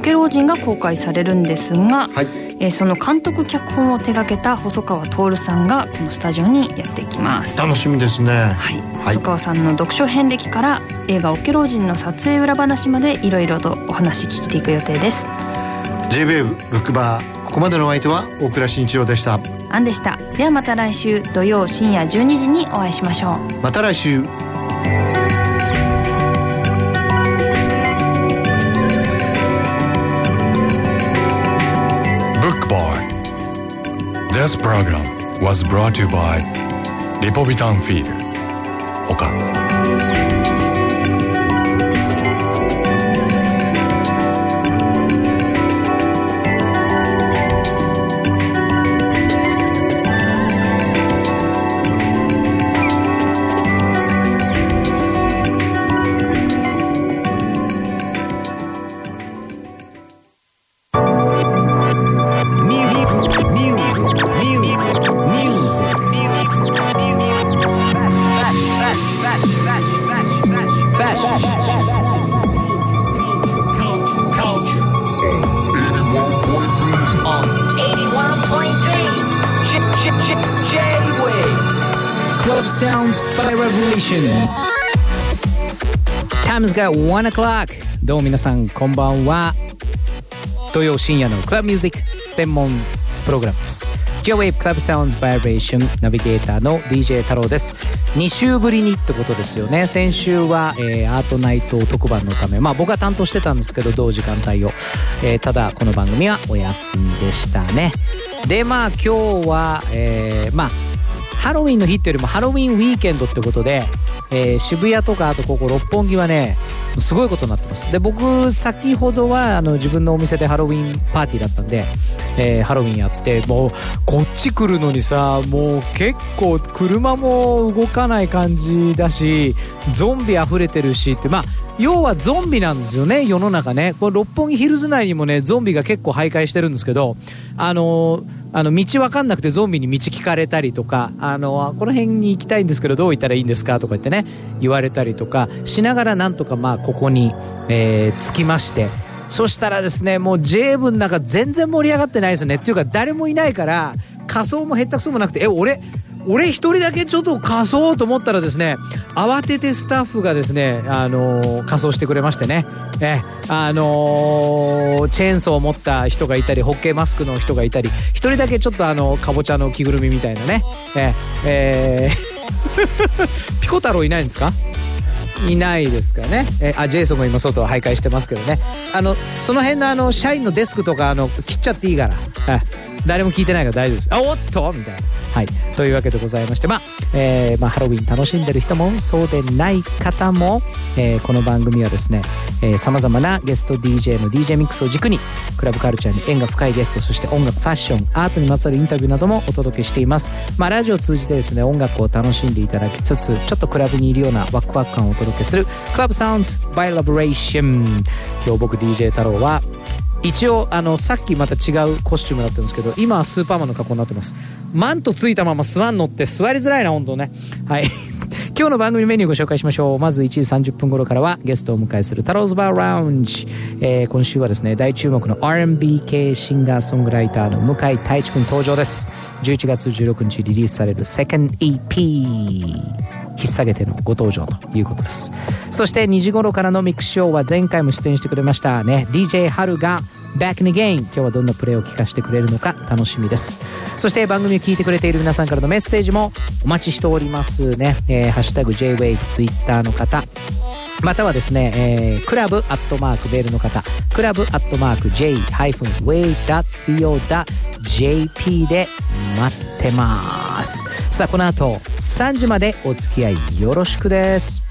オケ老人が公開されるんですが、はい、えー、その監督脚本を手掛けた細川徹さんがこのスタジオにやってきます。楽しみですね。はい、細川さんの読書遍歴から映画オケ老人の撮影裏話までいろいろとお話聞いていく予定です。J-WAVE ブックバーここまでのお相手は大倉慎一郎でした。アンでした。ではまた来週土曜深夜12時にお会いしましょう。また来週 This program was brought to you by Lipovitan Feeder. Oka. が1 o'clock どうも皆さんこんばんは。土曜深夜のクラブミュージック専門プログラムです。J-Wave Club Sounds Vibration ナビゲーターの DJ 太郎です。2週ぶりにってことですよね。先週は、えー、アートナイト特番のためまあ僕は担当してたんですけど同時間帯を、えー、ただこの番組はお休みでしたね。でまあ今日は、えー、まあハロウィンの日っていうよりもハロウィンウィーケンドってことでえー、渋谷とかあとここ六本木はねすごいことになってます。で僕先ほどはあの自分のお店でハロウィンパーティーだったんで、えー、ハロウィンやってもうこっち来るのにさもう結構車も動かない感じだしゾンビ溢れてるしってまあ要はゾンビなんですよね世の中ね。これ六本木ヒルズ内にもねゾンビが結構徘徊してるんですけどあのーあの道分かんなくてゾンビに道聞かれたりとかあのこの辺に行きたいんですけどどう行ったらいいんですかとか言ってね言われたりとかしながらなんとかまあここに、えー、着きまして。そしたらですねもう J 部の中全然盛り上がってないですね。っていうか誰もいないから仮装も下手くそもなくてえ俺俺一人だけちょっと仮装と思ったらですね慌ててスタッフがですね、あのー、仮装してくれましてね。えあのー、チェーンソーを持った人がいたりホッケーマスクの人がいたり一人だけちょっとあのかぼちゃの着ぐるみみたいなね。ええー、ピコ太郎いないんですか？いないですかね。えあジェイソンも今外徘徊してますけどね。あのその辺のあの社員のデスクとかあの切っちゃっていいから、はい、誰も聞いてないから大丈夫です。あおっと！みたいな。はい。というわけでございましてまあ、えー、まあ、ハロウィン楽しんでる人もそうでない方も、えー、この番組はですねさまざまなゲスト DJ の DJ ミックスを軸にクラブカルチャーに縁が深いゲストそして音楽ファッションアートにまつわるインタビューなどもお届けしています。まあラジオを通じてですね音楽を楽しんでいただきつつちょっとクラブにいるようなワクワク感をお届けするクラブサウンズバイラブレーション今日僕 DJ 太郎は一応あのさっきまた違うコスチュームだったんですけど今はスーパーマンの格好になってます。マントついたまま座んのって座りづらいな本当ね。はい。今日の番組メニューご紹介しましょう。まず1時30分頃からはゲストをお迎えする太郎ズバーラウンジ、えー、今週はですね大注目の R&B 系シンガーソングライターの向井太一君登場です。11月16日リリースされる 2nd EP 引っ提げてのご登場ということです。そして2時頃からのミックスショーは前回も出演してくれましたね DJ 春が Back in Again 今日はどんなプレーを聞かせてくれるのか楽しみです。そして番組を聞いてくれている皆さんからのメッセージもお待ちしておりますね、えー、ハッシュタグ JWAVE ツイッターの方。またはですね、えー、クラブアットマークベールの方。クラブアットマーク J-wave.co.jp で待ってます。さあこの後3時までお付き合いよろしくです。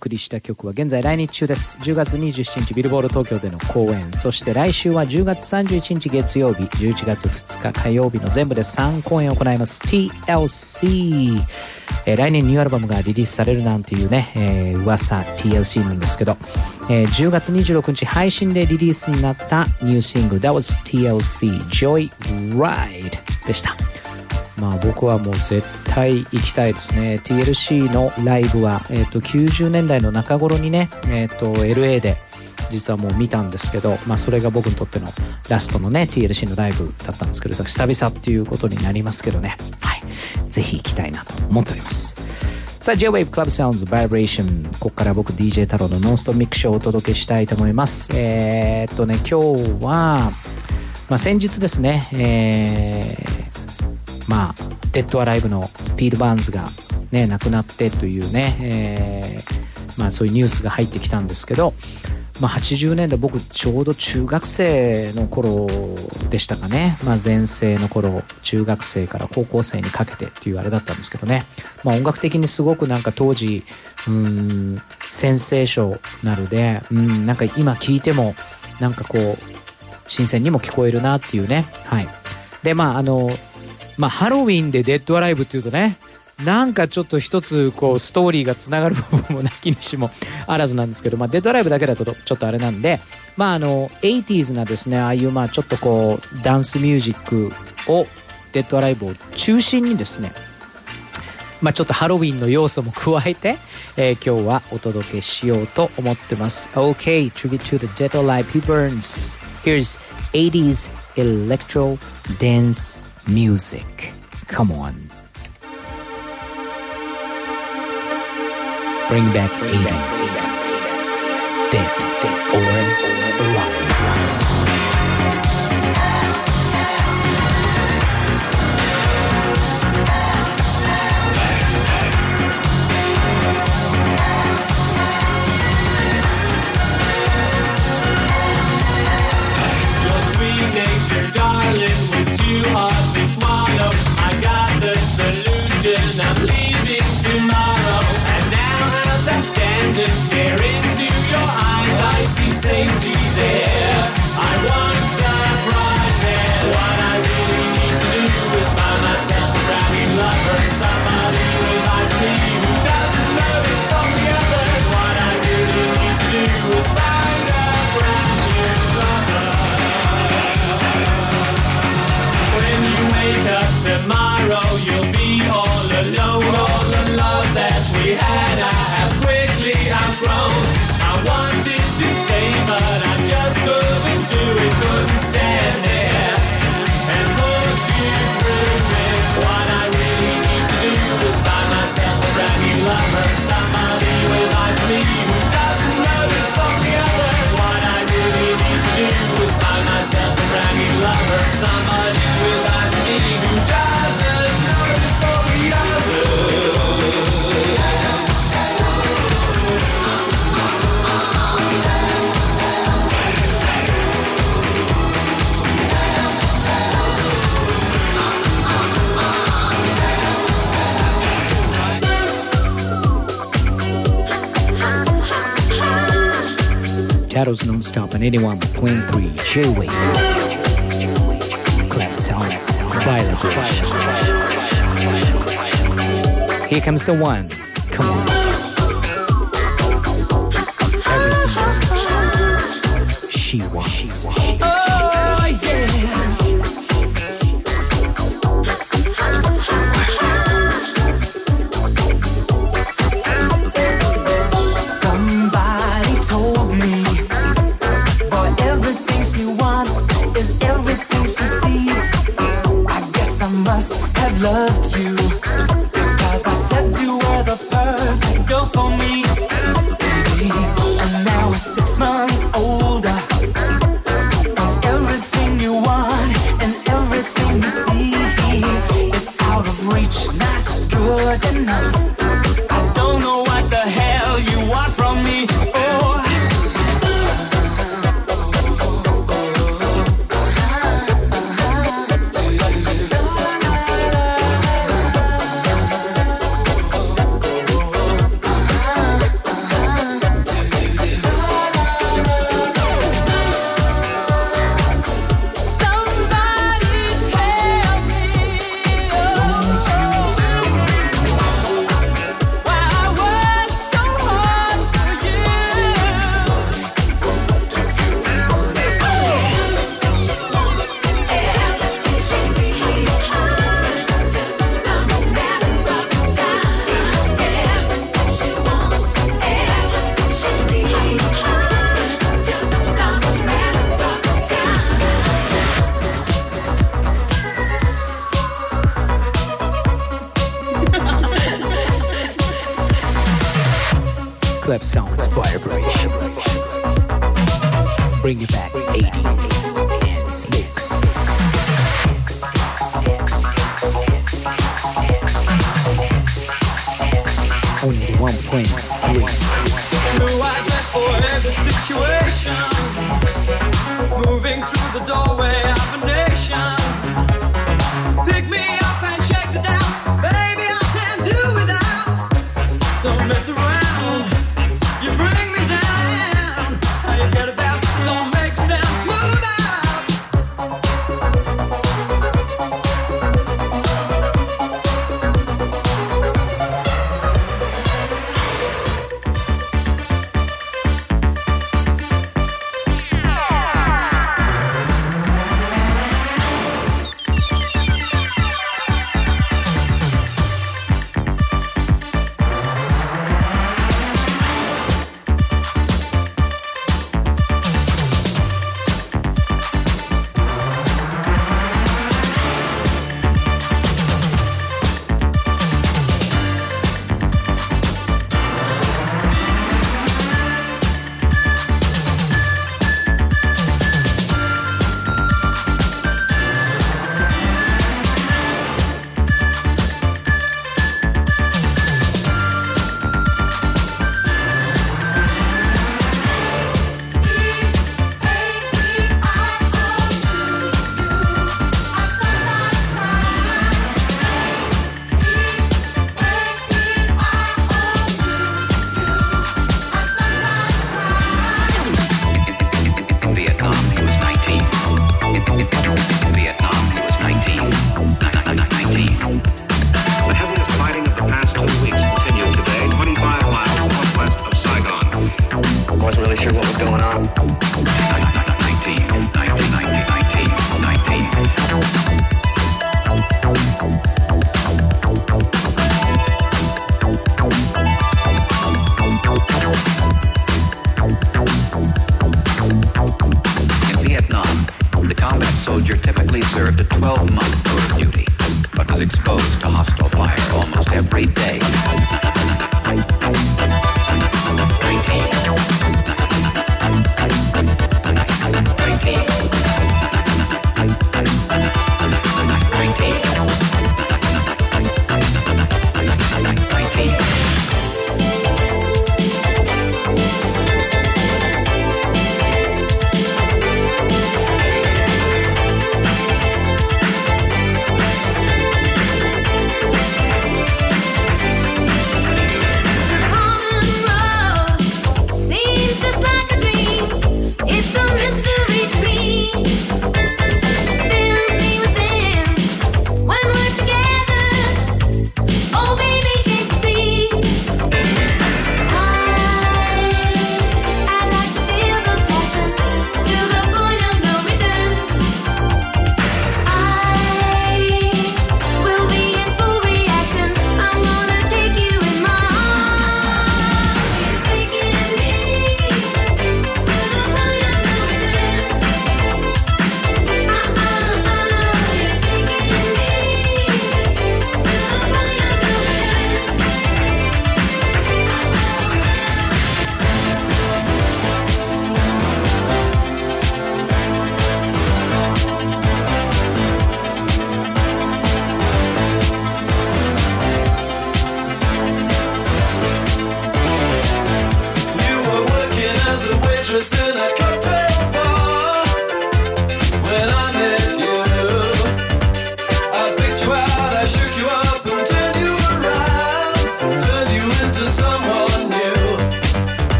送りした曲は現在来日中です。10月27日ビルボール東京での公演。そして来週は10月31日月曜日11月2日火曜日の全部で3公演を行います。TLC えー、来年ニューアルバムがリリースされるなんていうね、えー、噂 TLC なんですけど、えー、10月26日配信でリリースになったニューシングル That was TLC Joy Ride でした。まあ僕はもう絶対行きたいですね。TLC のライブは、えー、と90年代の中頃にね、えー、と LA で実はもう見たんですけど、まあ、それが僕にとってのラストのね TLC のライブだったんですけど久々っていうことになりますけどね。はい。ぜひ行きたいなと思っております。さあ J-Wave Club Sounds Vibration ここから僕 DJ 太郎のノンストミックショーをお届けしたいと思います。えー、っとね今日は、まあ、先日ですねえーまあ、デッドアライブのピール・バーンズが、ね、亡くなってというね、えー、まあ、そういうニュースが入ってきたんですけど、まあ、80年代僕ちょうど中学生の頃でしたかね、まあ、前世の頃中学生から高校生にかけてっていうあれだったんですけどね、まあ、音楽的にすごくなんか当時うんセンセーショナルでうんなんか今聴いてもなんかこう新鮮にも聞こえるなっていうね。はい。でまああのまあ、ハロウィンでデッドアライブっていうとね、なんかちょっと一つこうストーリーがつながる部分もなきにしもあらずなんですけど、まあ、デッドアライブだけだとちょっとあれなんで、まあ、あの 80s なですねああいうまあちょっとこうダンスミュージックをデッドアライブを中心にですね、まあ、ちょっとハロウィンの要素も加えて、えー、今日はお届けしようと思ってます。OK Tribute to the Dead Alive P Burns Here's 80s Electro Dance music. Come on. Bring back 80s. Dead or alive. darling was too hard to safety there. I want. What I really need to do is find myself a lover. Somebody me who doesn't the. What I really need to do is find a brand new lover. When you wake up tomorrow, you'll be all alone. All the love that we had. Stand. Shadows non-stop on 81.3 J wave. Clap sounds, violent. Here comes the one.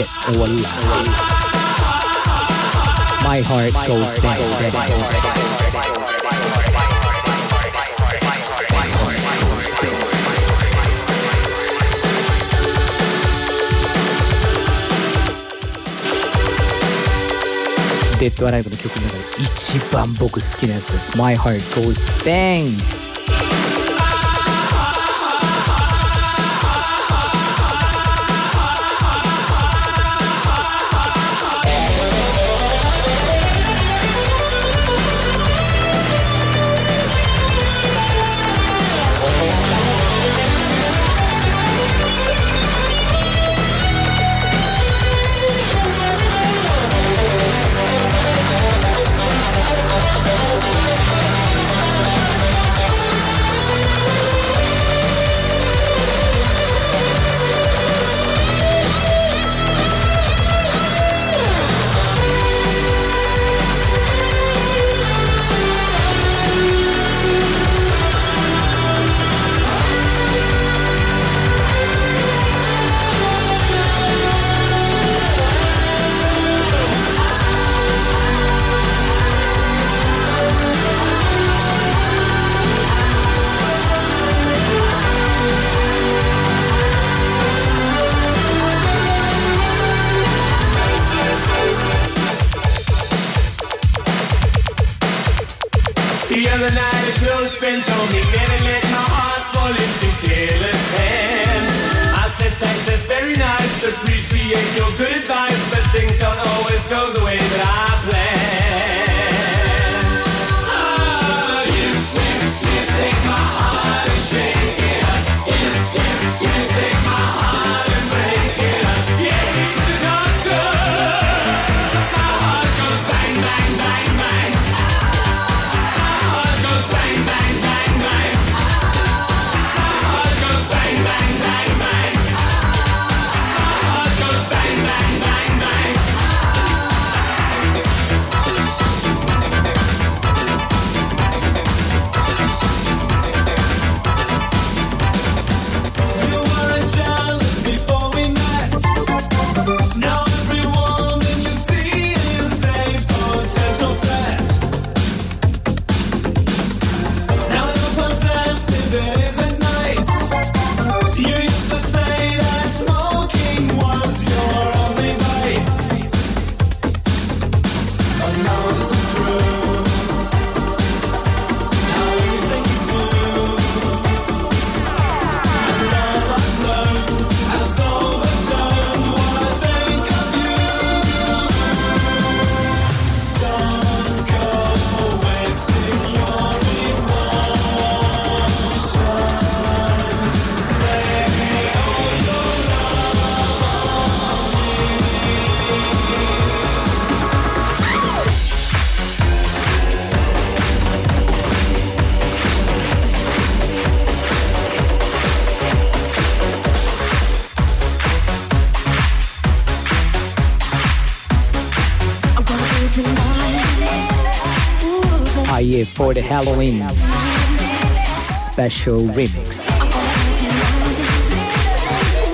shit or a lie. My heart my goes heart, down. My heart, my Heart Goes Bang! Halloween special remix.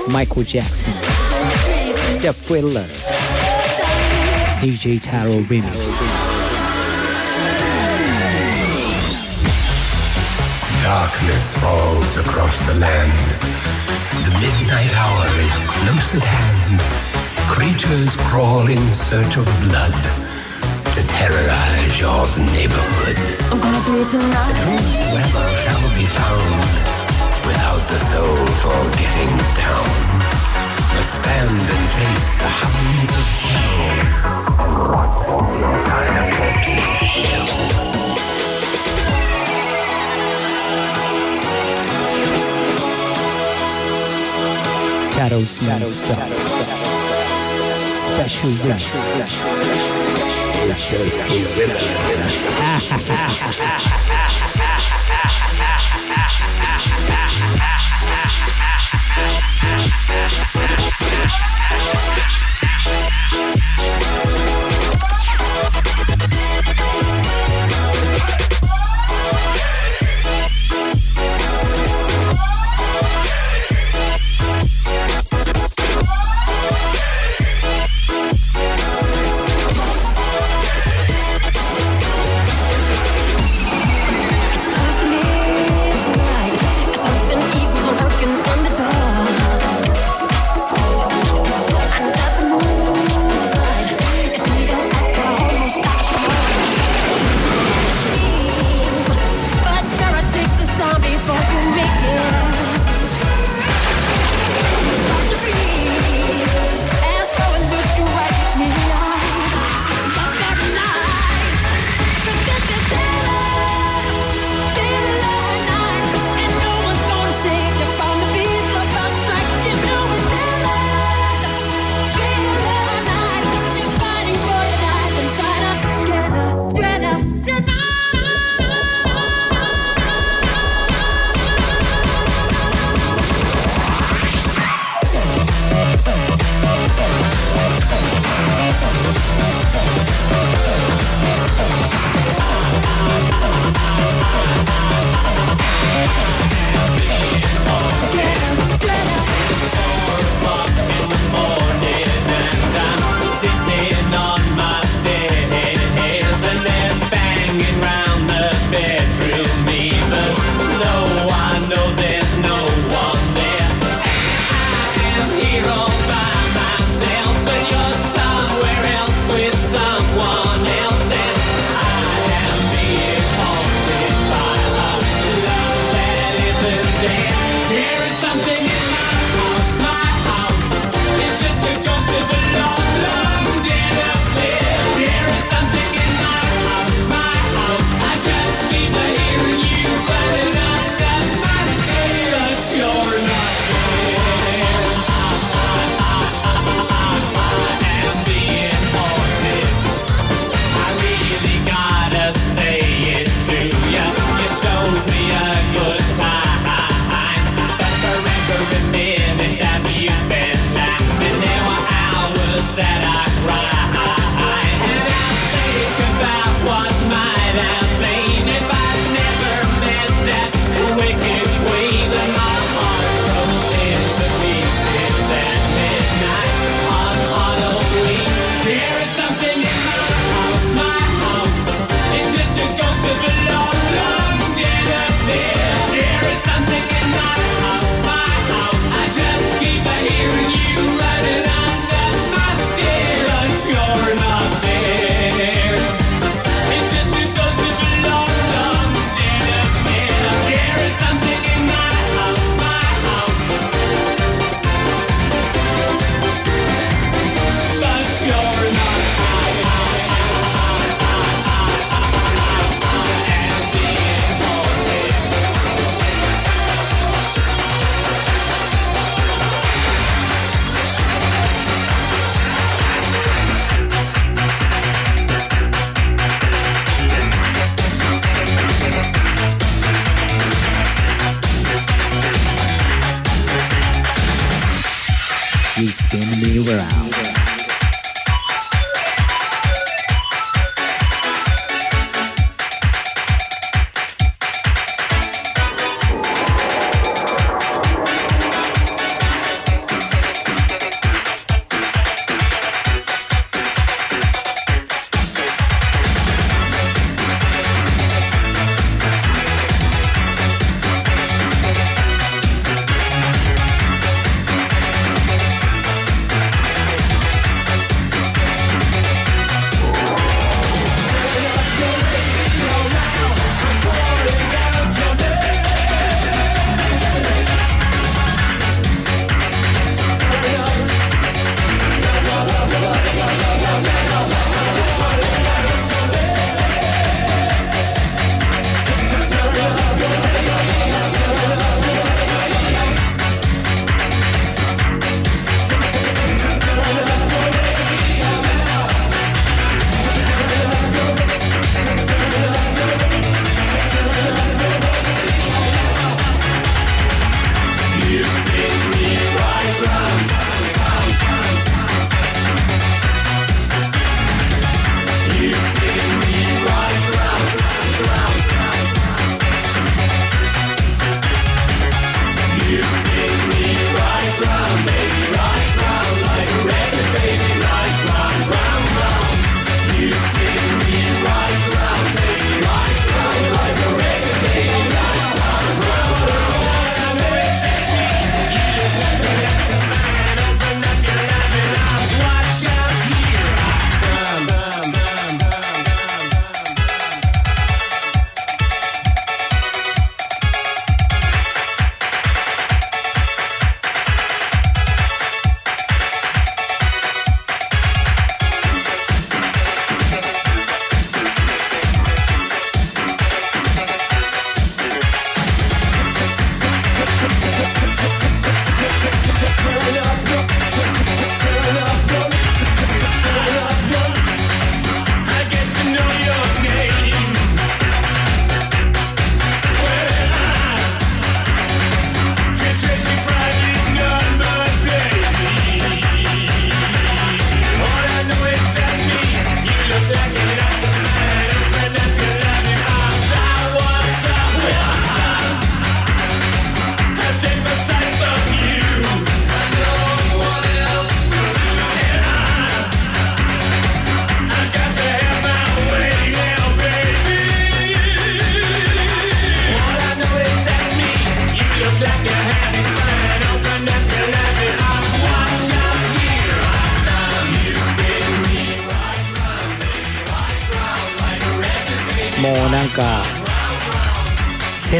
Michael Jackson, The Thriller, DJ Taro remix. Darkness falls across the land. The midnight hour is close at hand. Creatures crawl in search of blood terrorize your neighborhood. I'm gonna do it tonight. And whosoever shall be found without the soul for getting down must stand and face the hounds of hell. Sign of corpses. Shadows, shadows, shadows, special, special, special, special. la show, la.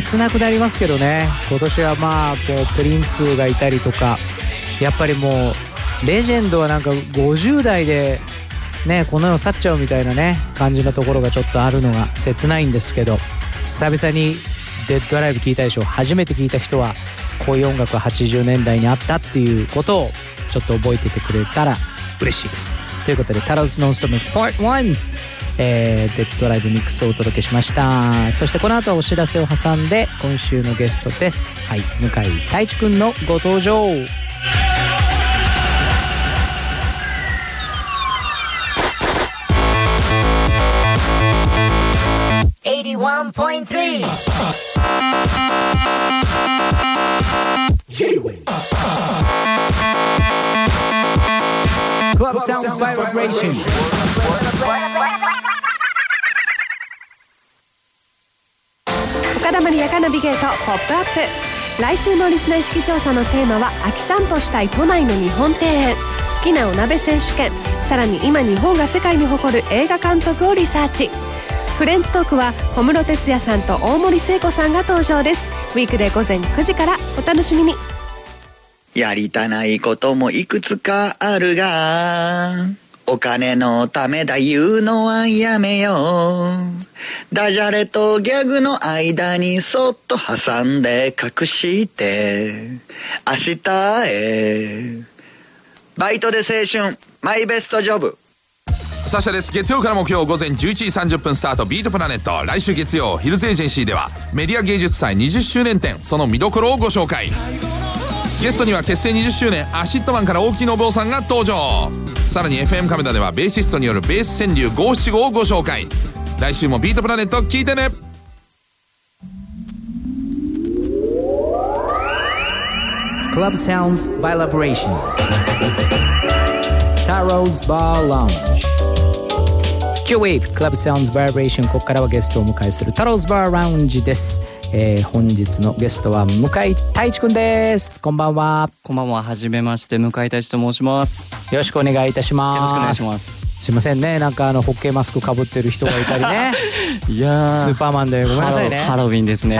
切なくなりますけどね。今年はまあこうプリンスがいたりとかやっぱりもうレジェンドはなんか50代でねこの世を去っちゃうみたいなね感じのところがちょっとあるのが切ないんですけど久々にデッドライブ聞いたでしょ初めて聞いた人はこういう音楽が80年代にあったっていうことをちょっと覚えててくれたら嬉しいです。ということで「タロスノンストックス Part 1」えーデッドライブミックスをお届けしました。そしてこの後はお知らせを挟んで今週のゲストです。はい向井太一くんのご登場。クラブサウンドバイブレーション岡田まりやかナビゲートポップアップ。来週のリスナー意識調査のテーマは秋散歩したい都内の日本庭園。好きなお鍋選手権。さらに今日本が世界に誇る映画監督をリサーチ。フレンズトークは小室哲哉さんと大森聖子さんが登場です。ウィークで午前9時からお楽しみに。やりたないこともいくつかあるが、お金のためだ言うのはやめよう。ダジャレとギャグの間にそっと挟んで隠して、明日へ。バイトで青春、マイベストジョブ。サシャです月曜から木曜午前11時30分スタートビートプラネット来週月曜ヒルズエージェンシーではメディア芸術祭20周年展その見どころをご紹介ゲストには結成20周年 ACIDMAN から大木伸夫さんが登場。さらに FM カメラではベーシストによるベース川柳五七五をご紹介。来週もビートプラネット聞いてね。Club Sounds by Liberation. Taro's Bar Lounge. 今日 Wave Club Sounds by Liberation ここからはゲストをお迎えする Taro's Bar Lounge です、えー本日のゲストは向井太一くんです。こんばんは。こんばんは、はじめまして、向井太一と申します。よろしくお願いいたします。よろしくお願いします。すいませんね。なんかあのホッケーマスクかぶってる人がいたりね。いやスーパーマンでごめんなさいね。ハロウィンですね。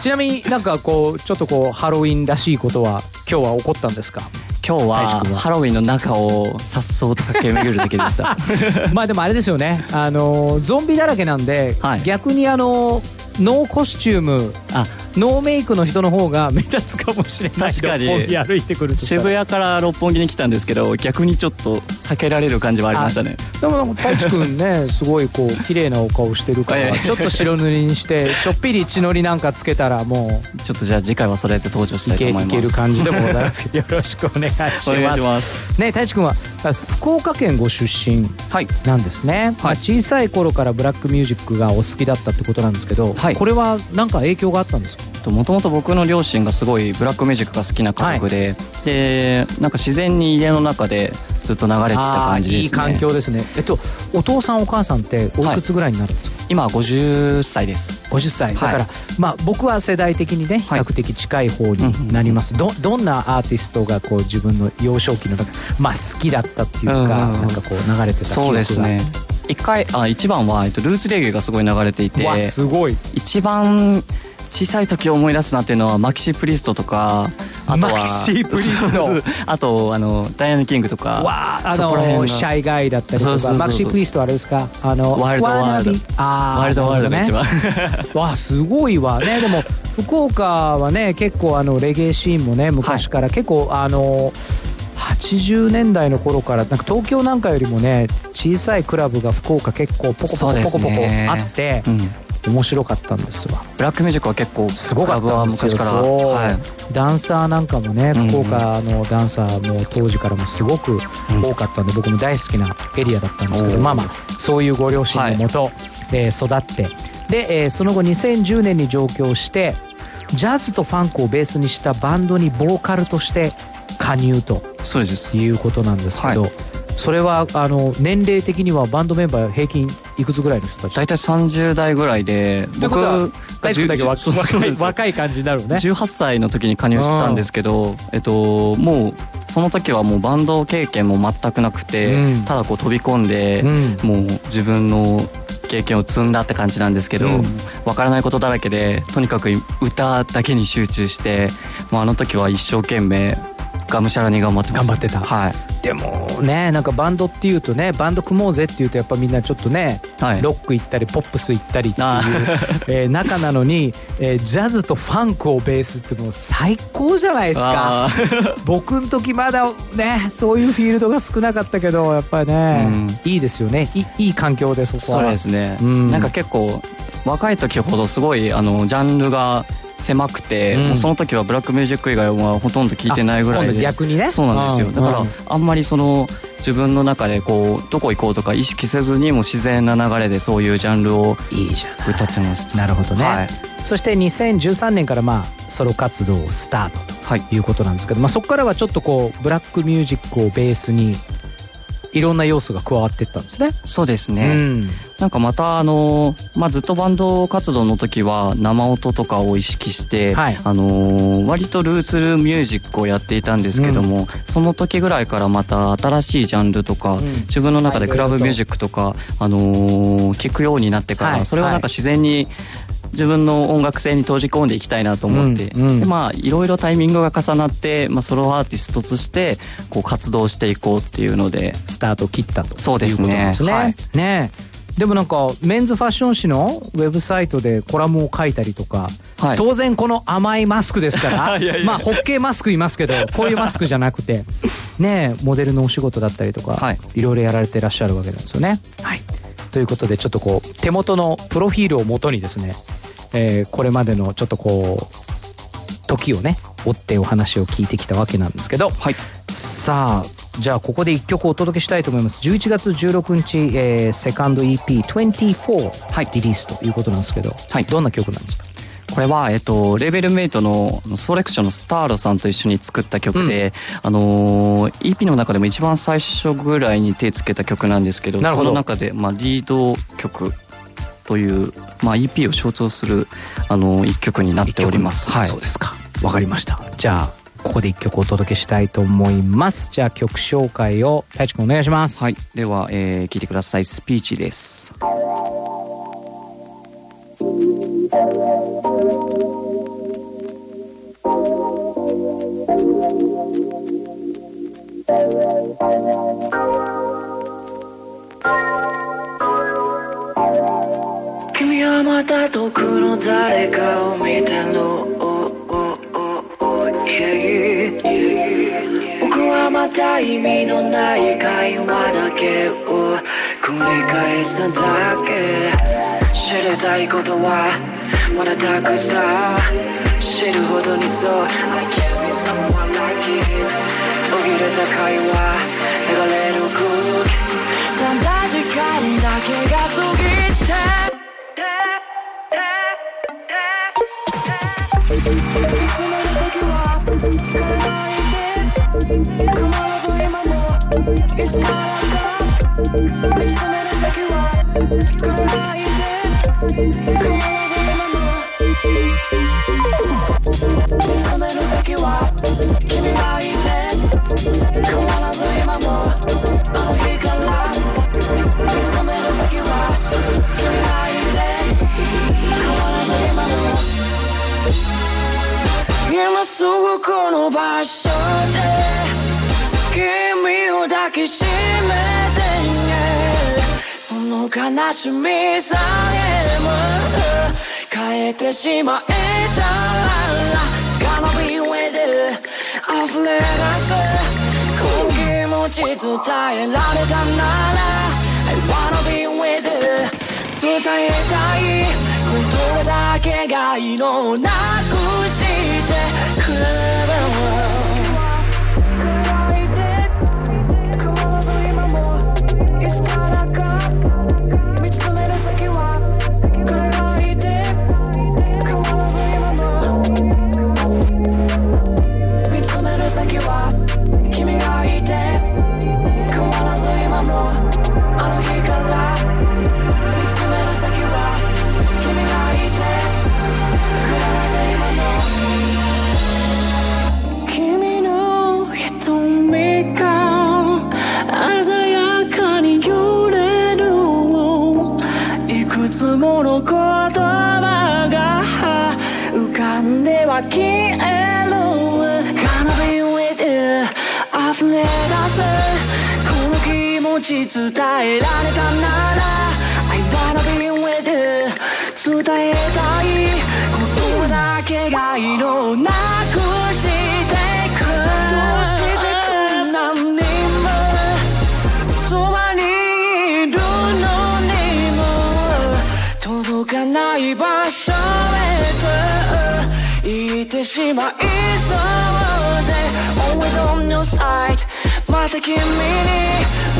ちなみになんかこうちょっとこうハロウィンらしいことは今日は起こったんですか？今日はハロウィンの中をさっそうと駆け巡るだけでした。まあでもあれですよね。あのゾンビだらけなんで、はい。逆にあのノーコスチューム。あ、ノーメイクの人の方が 目立つかもしれない。確かに。六本木歩いてくる渋谷から六本木に来たんですけど、逆にちょっと避けられる感じはありましたね。でもなんか太一くんね すごいこう綺麗なお顔してるからちょっと白塗りにして ちょっぴり血のりなんかつけたらもちょっとじゃあ次回はそれで登場したういと思います。ける感じでもございます。けどよろしくお願いします。お願いします。ね太一くんはあ福岡県ご出身はい。なんですね、まあ小さい頃からブラックミュージックがお好きだったってことなんですけど、はいこれは何か影響があったんですか？もともと僕の両親がすごいブラックミュージックが好きな家族で、でなんか自然に家の中でずっと流れてきた感じですね。いい環境ですね。えっとお父さんお母さんっておいくつぐらいになるんですか、今は50歳です。50歳。だから、はいまあ僕は世代的にね比はい。較的近い方になります、どどんなアーティストがこう自分の幼少期の中まあ好きだったっていうか、うん。なんかこう流れてた記憶が。そうですね一回あ一番は、えっと、ルーツレゲエがすごい流れていてわすごい。一番小さい時を思い出すなっていうのはマキシー・プリストとかあとはマキシープリスト。あとあのダイアナ・キングとかわああそこら辺がの。シャイガイだったりとかマクシー・クリストあれですか？あのワイルドワールド。あーワイルドワールドが一番。わあすごいわ。ねでも福岡はね結構あのレゲエシーンもね昔から結構あの80年代の頃からなんか東京なんかよりもね小さいクラブが福岡結構ポコポコポコポコねあってうん。面白かったんですわブラックミュージックは結構すごかったんですよ。昔から、はい、ダンサーなんかもねうん福岡のダンサーも当時からもすごく多かったんで、僕も大好きなエリアだったんですけどまあまあそういうご両親のもと、えー育ってで、えーその後2010年に上京してジャズとファンクをベースにしたバンドにボーカルとして加入とそうです。いうことなんですけど、はい。それはあの年齢的にはバンドメンバー平均いくつぐらいの人たち？大体30代ぐらいでということは大輔だけ若い若い感じになるね。18歳の時に加入したんですけど、えっと、もうその時はもうバンド経験も全くなくて、うん。ただこう飛び込んで、うん。もう自分の経験を積んだって感じなんですけど、うん。わからないことだらけでとにかく歌だけに集中してもうあの時は一生懸命がむしゃらに頑張って頑張ってた。はい。でもねなんかバンドっていうとねバンド組もうぜっていうとやっぱみんなちょっとね、はい。ロック行ったりポップス行ったりっていうあ、えー中なのに、えージャズとファンクをベースってもう最高じゃないですか。僕ん時まだねそういうフィールドが少なかったけどやっぱりね、いいですよね。いいいい環境でそこは。そうですね、うん。なんか結構若い時ほどすごいあのジャンルが狭くて、うん。もうその時はブラックミュージック以外はほとんど聞いてないぐらいで。逆にね。そうなんですよ。うん。だから、うん。あんまりその自分の中でこうどこ行こうとか意識せずにも自然な流れでそういうジャンルをいいじゃない。歌ってます。なるほどね、はい。そして2013年からまあソロ活動をスタートはいということなんですけど、まあ、そこからはちょっとこうブラックミュージックをベースにいろんな要素が加わっていったんですね。そうですね、うん。なんかまたあの、まあ、ずっとバンド活動の時は生音とかを意識して、はい。あのー割とルーツミュージックをやっていたんですけども、その時ぐらいからまた新しいジャンルとか、自分の中でクラブミュージックとか、あのー聞くようになってから、はい。それをなんか自然に自分の音楽性に閉じ込んでいきたいなと思って、うんうん。でまあいろいろタイミングが重なって、まあ、ソロアーティストとしてこう活動していこうっていうので。スタートを切ったとそうですいうことですね。はい。ね。えでもなんかメンズファッション誌のウェブサイトでコラムを書いたりとか、はい。当然この甘いマスクですから まあホッケーマスクいますけどこういうマスクじゃなくてねえモデルのお仕事だったりとか、はい。い、ろいろやられてらっしゃるわけなんですよね。はい、ということでちょっとこう手元のプロフィールをもとにですね、えーこれまでのちょっとこう時をね追ってお話を聞いてきたわけなんですけど、はい。さあじゃあここで一曲お届けしたいと思います。11月16日、えーセカンド EP24、はい。リリースということなんですけど、はい。どんな曲なんですか？これは、えっと、レーベルメイトのソレクションのスターロさんと一緒に作った曲で、あのー EP の中でも一番最初ぐらいに手つけた曲なんですけど。その中で、まあ、リード曲という、まあ、EP を象徴する、あのー一曲になっております。はい、そうですか。わかりました。じゃあここで一曲お届けしたいと思います。じゃあ曲紹介を太一君お願いします。はい、では、えー聞いてください。スピーチです君はまた遠くの誰かを見てる僕はまた意味のない会話だけを繰り返すだけ知りたいことはまだたくさん知るほどにそう I can't be someone like you 途切れた会話流れる空気ただ時間だけが過ぎて見悲しみさえも変えてしまえたら Gonna be with you 溢れ出す。この気持ち伝えられたなら I wanna be with you 伝えたい。ことだけがいのなくしてく伝えられたなら I wanna be with you. 伝えたい言葉だけが色をなくしてく。どうしてこんなにも。そばにいるのにも。届かない場所へと。言ってしまいそうで。Always on your side. また君に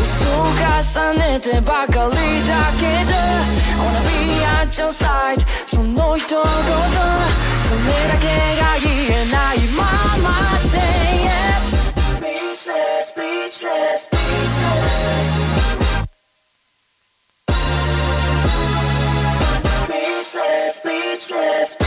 嘘を重ねてばかりだけど I wanna be at your side その一言それだけが言えないままで yeah. Speechless, speechless, speechless Speechless, speechless, speechless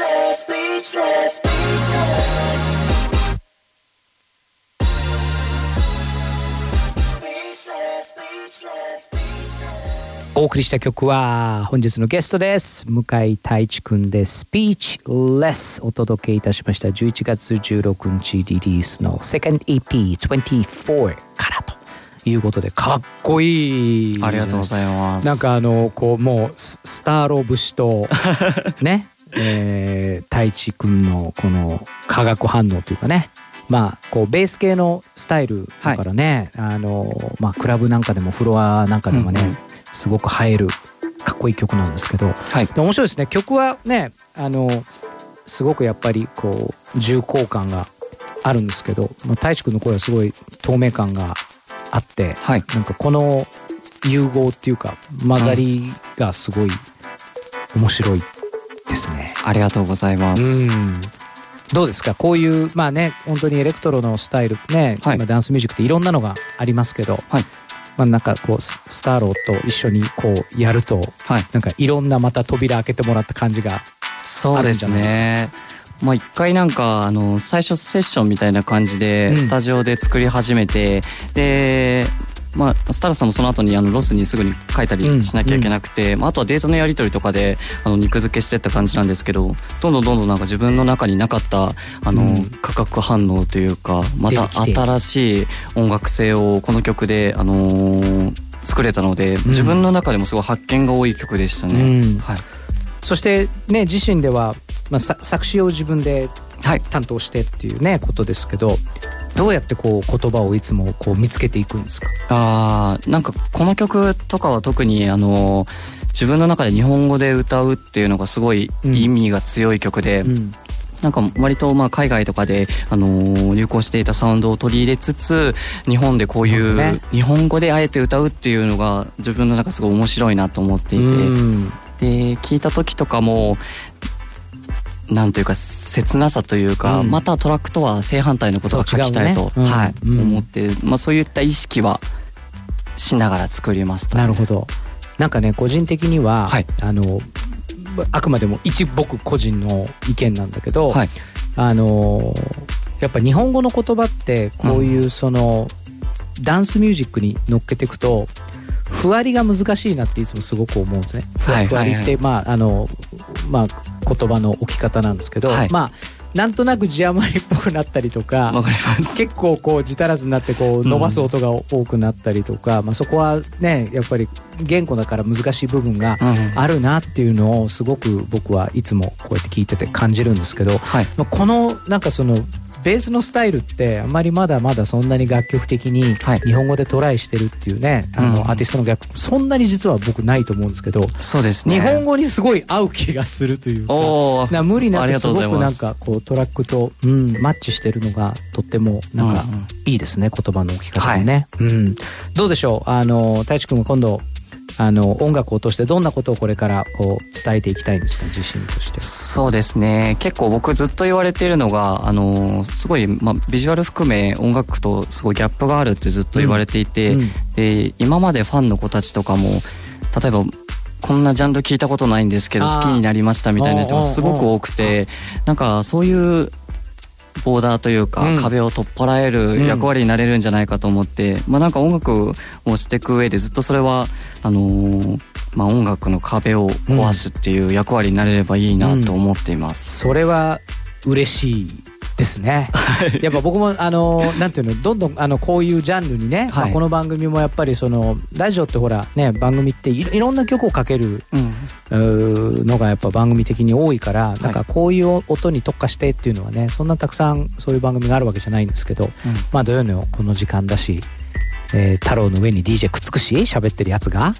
Speechless, speechless, speechless. Speechless, speechless, speechless. お送りした曲は本日のゲストです。向井太一くんで「Speechless」お届けいたしました。11月16日リリースの Second EP24 からということでかっこいい。ありがとうございます。なんかあのこうもうススターロ節と ねえー太一くんのこの化学反応というかね。まあこうベース系のスタイルだからね、あのまあクラブなんかでもフロアなんかでもね、うんうん。すごく映えるかっこいい曲なんですけど、で面白いですね。曲はねあのすごくやっぱりこう重厚感があるんですけど、まあ、太一くんの声はすごい透明感があって、なんかこの融合っていうか混ざりがすごい面白いですね。ありがとうございます。うん。どうですか？こういうまあね本当にエレクトロのスタイルね、今ダンスミュージックっていろんなのがありますけど、まあなんかこうススターローと一緒にこうやると、なんかいろんなまた扉開けてもらった感じがあるんじゃないですか？ねまあ一回なんかあの最初セッションみたいな感じうん。でスタジオで作り始めて、でまあ、スタラさんもその後にあのロスにすぐに書いたりしなきゃいけなくて、まあ、あとはデータのやり取りとかであの肉付けしてった感じなんですけどどんどんどんどんなんか自分の中になかったあの、化学反応というかまた新しい音楽性をこの曲で、あのー作れたので、自分の中でもすごい発見が多い曲でしたね。うん。はい。そしてね自身では、まあ、さ作詞を自分で担当してっていうね、ことですけどどうやってこう言葉をいつもこう見つけていくんですか？あーなんかこの曲とかは特にあの自分の中で日本語で歌うっていうのがすごい意味が強い曲で、なんか割とまあ海外とかで、あのー流行していたサウンドを取り入れつつ日本でこういう、日本語であえて歌うっていうのが自分の中すごい面白いなと思っていて、うん。で聞いた時とかもなんというか切なさというか、うん。またトラックとは正反対のことが書きたいと、ね。うん。はいうん。思って、まあ、そういった意識はしながら作りました、なるほど。なんかね個人的には、あのあくまでも一僕個人の意見なんだけど、あのやっぱ日本語の言葉ってこういうその、ダンスミュージックに乗っけていくとふわりが難しいなっていつもすごく思うんですね。ふわりって、はいはいまああのまあ言葉の置き方なんですけど、はい。まあなんとなく字余りっぽくなったりとか結構こう字足らずになってこう伸ばす音が多くなったりとか、まあ、そこはねやっぱり言語だから難しい部分があるなっていうのをすごく僕はいつもこうやって聞いてて感じるんですけど、まあこのなんかそのベースのスタイルってあんまりまだまだそんなに楽曲的に日本語でトライしてるっていうね、あのうん。アーティストの逆そんなに実は僕ないと思うんですけどそうですね。日本語にすごい合う気がするというかな無理なくす。ごくなんかこうトラックと、うん、マッチしてるのがとってもなんかうんうん。いいですね、言葉の置き方もね、うん、どうでしょう？あの太一君も今度あの音楽を通してどんなことをこれからこう伝えていきたいんですか自身として。そうですね。結構僕ずっと言われているのがあのすごい、まあ、ビジュアル含め音楽とすごいギャップがあるってずっと言われていて、うんうん。で今までファンの子たちとかも例えばこんなジャンル聞いたことないんですけど好きになりましたみたいな人がすごく多くてなんかそういうボーダーというか、うん。壁を取っ払える役割になれるんじゃないかと思って、まあなんか音楽をしていく上でずっとそれはあのーまあ、音楽の壁を壊すっていう役割になれればいいなと思っています、それは嬉しいですね。やっぱ僕もあのなんていうのどんどんあのこういうジャンルにね、まあこの番組もやっぱりそのラジオってほらね番組っていろんな曲をかける、うーのがやっぱ番組的に多いから、なんかこういう音に特化してっていうのはねそんなたくさんそういう番組があるわけじゃないんですけど、まあ土曜のこの時間だし。えー太郎の上に DJ くっつくし喋ってるやつが。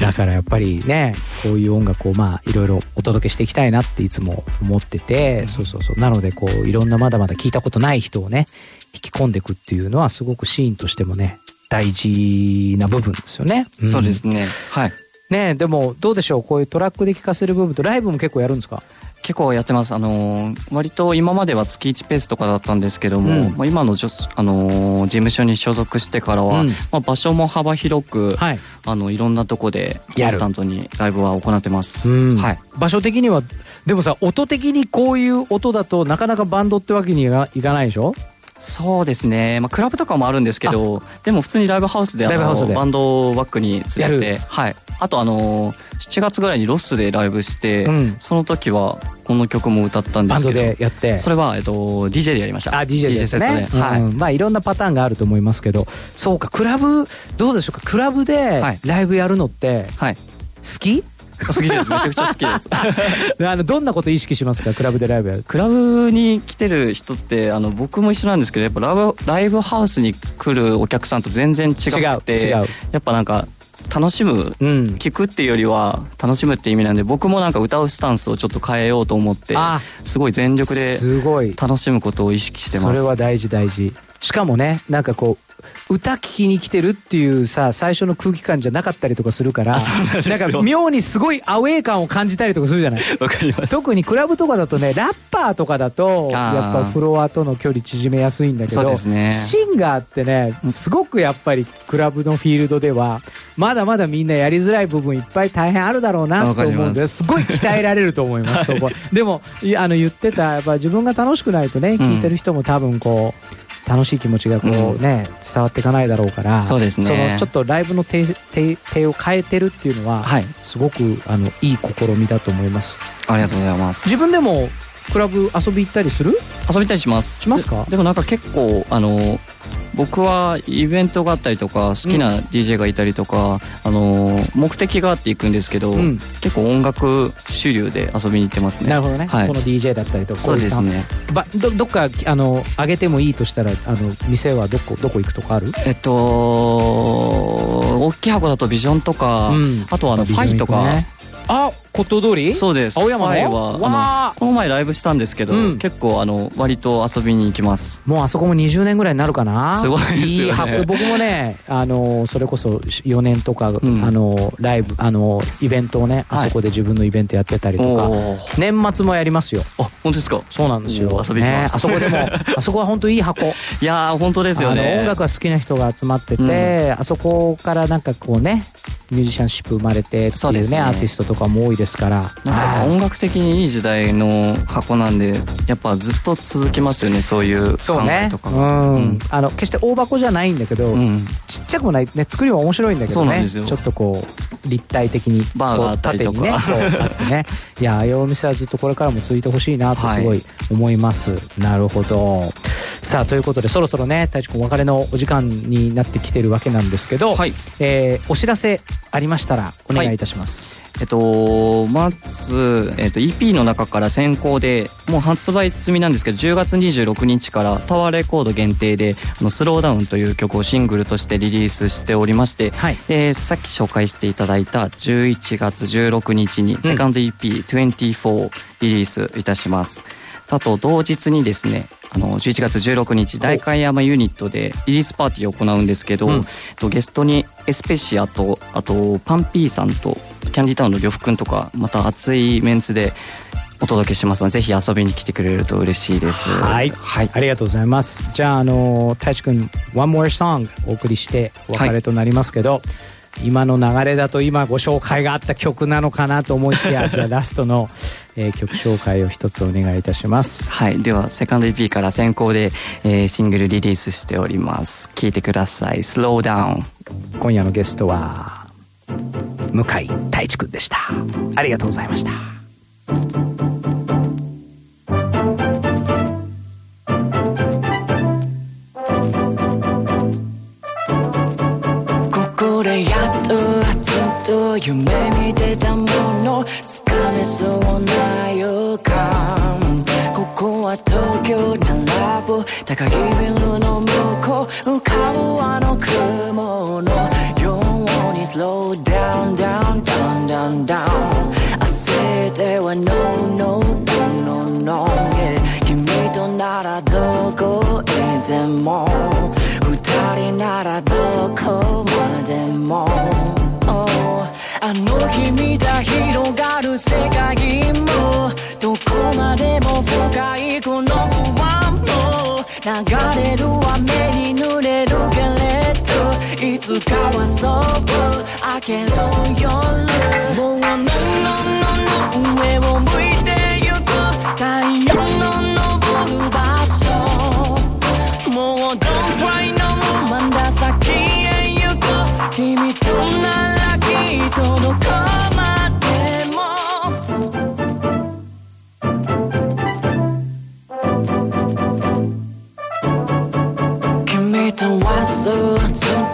だからやっぱりねこういう音楽をまあいろいろお届けしていきたいなっていつも思ってて、そうそうそう。なのでこういろんなまだまだ聞いたことない人をね引き込んでいくっていうのはすごくシーンとしてもね大事な部分ですよね。ん。そうですね。はい。ねでもどうでしょう？こういうトラックで聴かせる部分とライブも結構やるんですか？結構やってます。あのー割と今までは月1ペースとかだったんですけども、うん。まあ、今のじょ、あのー事務所に所属してからは、うん。まあ、場所も幅広く、はい、あのいろんなとこでコンスタントにライブは行ってます、うん。はい。場所的にはでもさ音的にこういう音だとなかなかバンドってわけにはいかないでしょ？そうですね、まあ、クラブとかもあるんですけどでも普通にライブハウスであライブハウスで。のバンドをバックに連れやてはい。あとあのー7月ぐらいにロスでライブして、うん。その時はこの曲も歌ったんでバンドすけどでやって。それは、えっと、DJ でやりました。あ DJ で。すね。はい、うん。まあいろんなパターンがあると思いますけど。そうかクラブどうでしょうか。クラブでライブやるのってはい。好き？好きです。めちゃくちゃ好きです。あのどんなこと意識しますか？クラブでライブやる。クラブに来てる人ってあの僕も一緒なんですけどやっぱラブライブハウスに来るお客さんと全然違くて違う違う。やっぱなんか楽しむ、聞くっていうよりは楽しむって意味なんで僕もなんか歌うスタンスをちょっと変えようと思ってすごい全力ですごい。楽しむことを意識してます。それは大事大事。しかもねなんかこう歌聴きに来てるっていうさ最初の空気感じゃなかったりとかするからなんか妙にすごいアウェー感を感じたりとかするじゃない？わかります。特にクラブとかだとねラッパーとかだとやっぱフロアとの距離縮めやすいんだけどね。シンガーってねすごくやっぱりクラブのフィールドではまだまだみんなやりづらい部分いっぱい大変あるだろうなと思うんです。ごい鍛えられると思います そこでもいあの言ってたやっぱ自分が楽しくないとね聞いてる人も多分こう楽しい気持ちがこうね、伝わっていかないだろうからそうですね。のちょっとライブの手手手を変えてるっていうのは、すごくあのいい試みだと思います。ありがとうございます。自分でもクラブ遊び行ったりする？遊びたりします。しますか？ででもなんか結構あの僕はイベントがあったりとか好きな DJ がいたりとか、あの目的があって行くんですけど、ん。結構音楽主流で遊びに行ってますね。なるほどね、はい。この DJ だったりとかそうですね。ばどどっかあの上げてもいいとしたらあの店はどこどこ行くとかある？えっと大きい箱だとビジョンとか、うん。あとはあのファイとか、あ骨董通り？そうです。青山の？はわあ。のこの前ライブしたんですけど、うん。結構あの割と遊びに行きます。もうあそこも20年ぐらいになるかな？すごいですよね。いい箱僕もね あのそれこそ4年とか、あのライブあのイベントをねあそこで自分のイベントやってたりとか、お年末もやりますよ。あ本当ですか？そうなんですよ。お遊びに行きます。ねあそこでも あそこは本当いい箱。いやー本当ですよね。音楽が好きな人が集まってて、あそこからなんかこうねミュージシャンシップ生まれてっていうねそうですね。アーティストとかも多いですから。なんか音楽的にいい時代の箱なんでやっぱずっと続きますよねそういう考えそうね。とか。うがん、あの決して大箱じゃないんだけど、ちっちゃくもないね作りは面白いんだけどね。ちょっとこう立体的にバーがあったりとか。ねそうあってね。いやああいうお店はずっとこれからも続いてほしいなとすごい思います、なるほど。さあということでそろそろね太一君お別れのお時間になってきてるわけなんですけど、えーお知らせありましたらお願いいたします、えっと、まず、えっと、EP の中から先行でもう発売済みなんですけど10月26日からタワーレコード限定で「あのスローダウン」という曲をシングルとしてリリースしておりまして、でさっき紹介していただいた11月16日にセカンド EP24 リリースいたします。あと同日にですねあの11月16日代官山ユニットでリリースパーティーを行うんですけど、うん。とゲストにエスペシアとあとパンピーさんとキャンディータウンの呂布くんとかまた熱いメンツでお届けしますのでぜひ遊びに来てくれると嬉しいです。はい、ありがとうございます。じゃああの太一くん「One More Song」お送りしてお別れとなりますけど、今の流れだと今ご紹介があった曲なのかなと思いきや じゃあラストの、えー曲紹介を一つお願いいたします。はい。ではセカンド EP から先行で、えーシングルリリースしております。聴いてください「スローダウン」今夜のゲストは向井太一くんでした。ありがとうございました。ここでやっとずっと夢見てたどいつかはそう明けの夜もう no no no no 上を向いてゆく太陽の昇る場所もう Don't cry no more まだ先へ行こう。君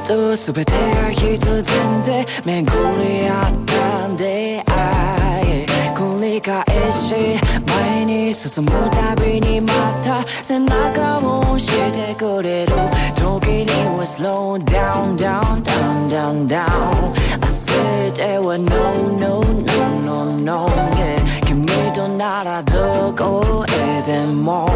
と全てが必然で巡り合った出会い繰り返し前に進むたびにまた背中を押してくれる時には slow down down down down down. 焦っては no no no no no. Yeah 君とならどこへでも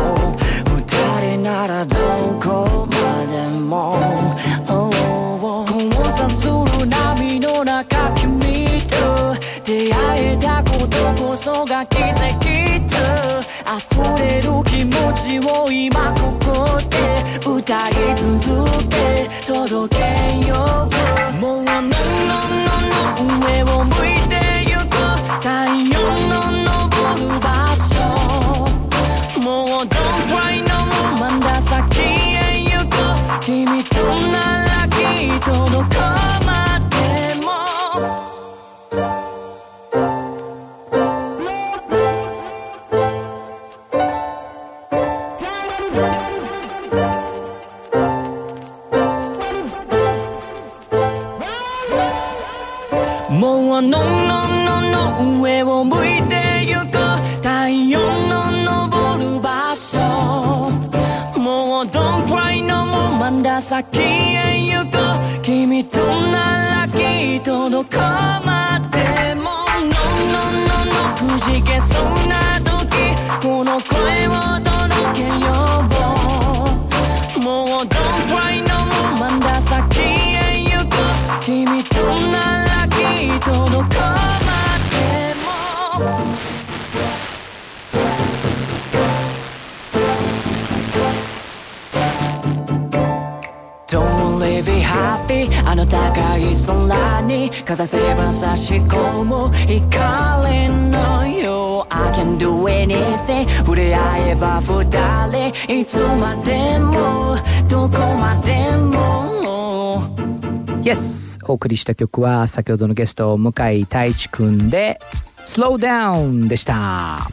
送りした曲は先ほどのゲスト向井太一くんで Slow Down でした。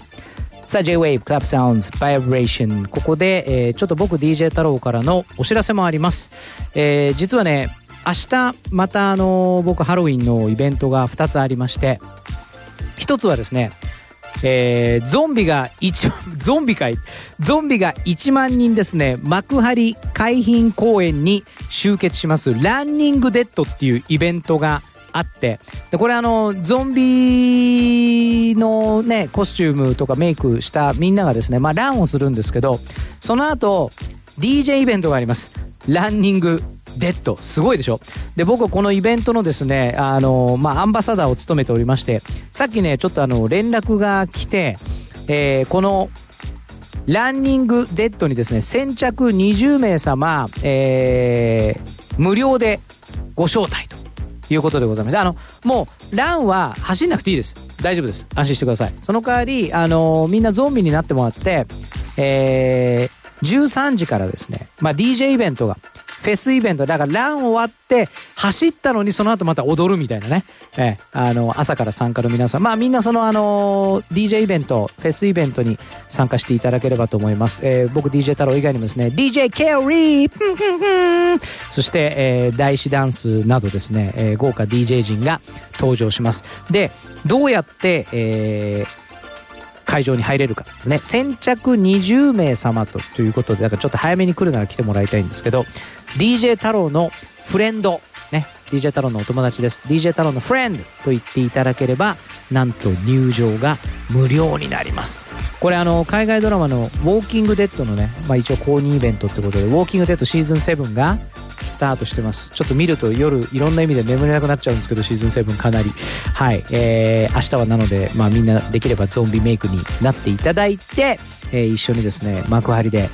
さあ J-Wave クラブサウンズバイブレーションここで、えーちょっと僕 DJ 太郎からのお知らせもあります、えー実はね明日またあの僕ハロウィンのイベントが2つありまして一つはですねえーゾンビが1ゾンビかい。ゾンビが1万人ですね。幕張海浜公園に集結します。ランニングデッドっていうイベントがあって。でこれあのゾンビのねコスチュームとかメイクしたみんながですねまあランをするんですけどその後 DJ イベントがあります。ランニングデッド。すごいでしょ？で僕このイベントのですねあの、まあ、アンバサダーを務めておりましてさっきねちょっとあの連絡が来て、えーこのランニングデッドにですね先着20名様、えー無料でご招待と。いうことでございますあのもうランは走んなくていいです。大丈夫です。安心してください。その代わりあのみんなゾンビになってもらって、えー13時からですね、まあ、DJ イベントがフェスイベントだからラン終わって走ったのにその後また踊るみたいなね、ええあの朝から参加の皆さん。まあみんなそのあの DJ イベントフェスイベントに参加していただければと思います、えー僕 DJ 太郎以外にもですね DJ ケリーふんふんふん。そして、えー、大師ダンスなどですね、えー豪華 DJ 陣が登場します。でどうやって、えー会場に入れるかね。先着20名様とということでだからちょっと早めに来るなら来てもらいたいんですけど DJ 太郎のフレンド。ね。DJ 太郎のお友達です。DJ 太郎のフレンドと言っていただければなんと入場が無料になります。これあの海外ドラマの「ウォーキングデッド」のね、まあ、一応公認イベントってことで「ウォーキングデッドシーズン7」がスタートしてます。ちょっと見ると夜いろんな意味で眠れなくなっちゃうんですけどシーズン7かなり。はい。えー、明日はなので、まあ、みんなできればゾンビメイクになっていただいて、えー一緒にですね幕張で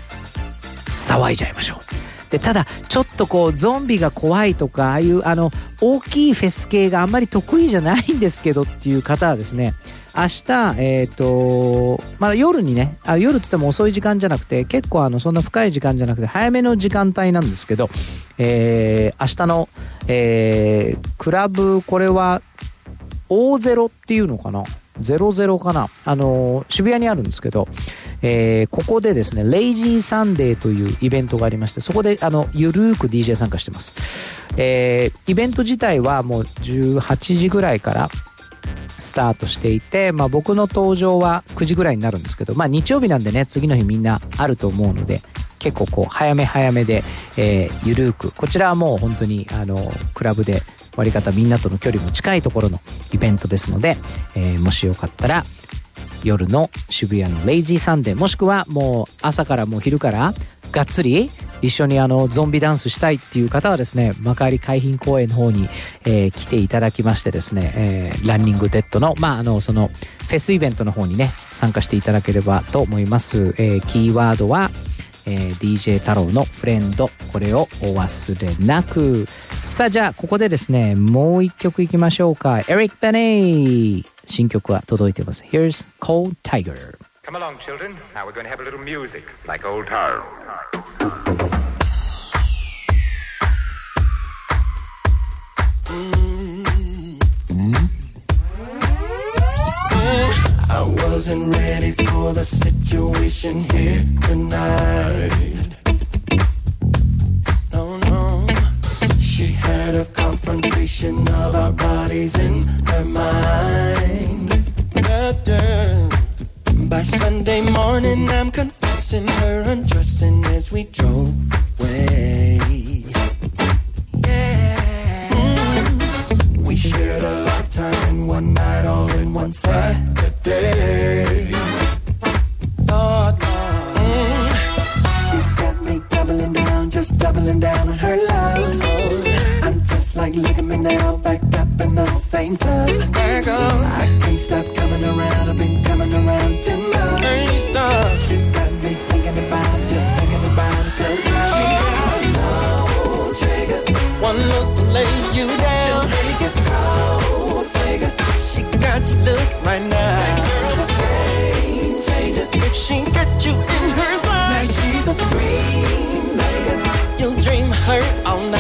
騒いじゃいましょう。でただちょっとこうゾンビが怖いとかああいうあの大きいフェス系があんまり得意じゃないんですけどっていう方はですね明日えっ、とまだ夜にねあ夜っつっても遅い時間じゃなくて結構あのそんな深い時間じゃなくて早めの時間帯なんですけど、えー明日の、えークラブこれは大ゼロっていうのかな？00かな？あのー渋谷にあるんですけど、えーここでですねレイジーサンデーというイベントがありましてそこであのゆるーく DJ 参加してます、えーイベント自体はもう18時ぐらいからスタートしていて、まあ、僕の登場は9時ぐらいになるんですけど、まあ、日曜日なんでね次の日みんなあると思うので結構こう早め早めで、えーゆるーく。こちらはもう本当にあのクラブで割り方みんなとの距離も近いところのイベントですので、えーもしよかったら夜の渋谷のレイジーサンデーもしくはもう朝からもう昼からがっつり一緒にあのゾンビダンスしたいっていう方はですね幕張海浜公園の方に、えー来ていただきましてですね、えーランニングデッドのまああのそのフェスイベントの方にね参加していただければと思います、えーキーワードは、えー DJ 太郎のフレンドこれをお忘れなくさあじゃあここでですねもう一曲いきましょうかエリック・ベネイ新曲は届いてます Here's Cold Tiger Come along, children. Now we're going to have a little music, like old Taro. I wasn't ready for the situation here tonight. No, no. She had a confrontation of our bodies in her mind. By Sunday morning, I'm confessing her undressing as we drove the same. Back up. I can't stop coming around, I've been coming around too much. Can't stop. She got me thinking about, just thinking about so no trigger. One look will lay you down. make it cold figure. She got you look right now. That girl's a game changer. If she get you in her sight, now she's a dream maker. You'll dream her all night.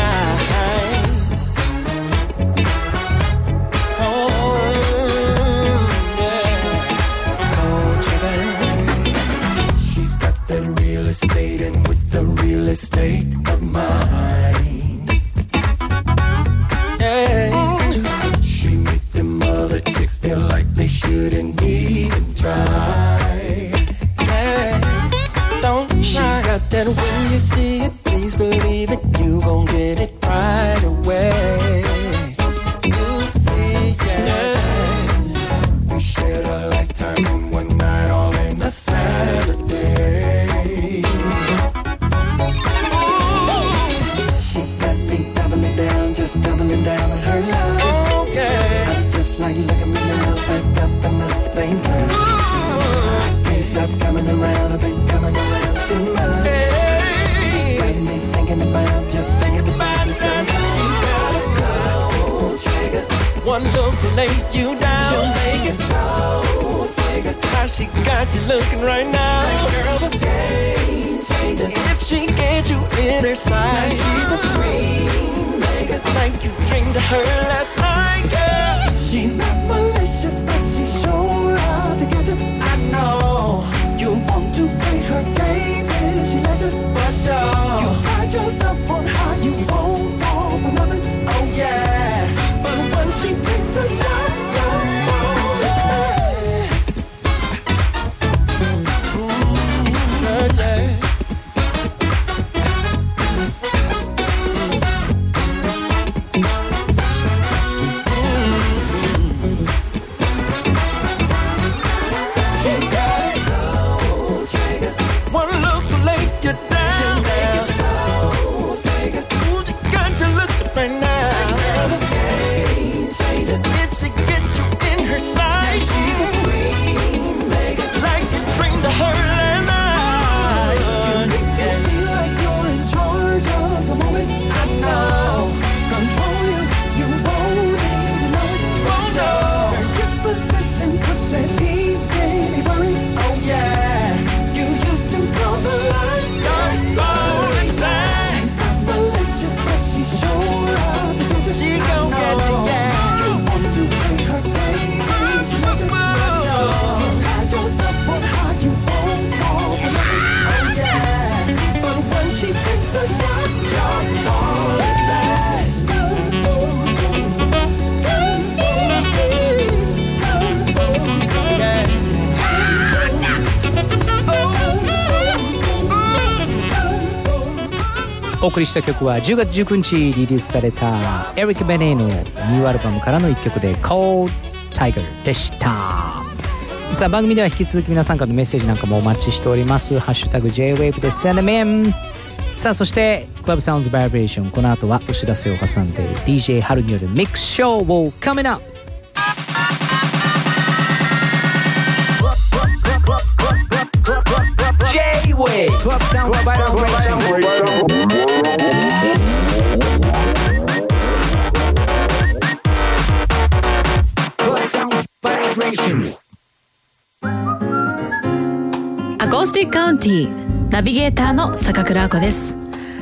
お送りした曲は10月19日リリースされたエリック・ベネーのニューアルバムからの一曲で「Cold Tiger」でした。さあ番組では引き続き皆さんからのメッセージなんかもお待ちしております「ハッシュタグ #JWAVE」で Send them in さあそしてクラブサウンズバイブレーションこの後はお知らせを挟んで DJ 春によるミックスショーを coming up J-Way Club Sounds Vibration. Club Sound Vibration. アコースティックカウンティーナビゲーターの坂倉亜子です。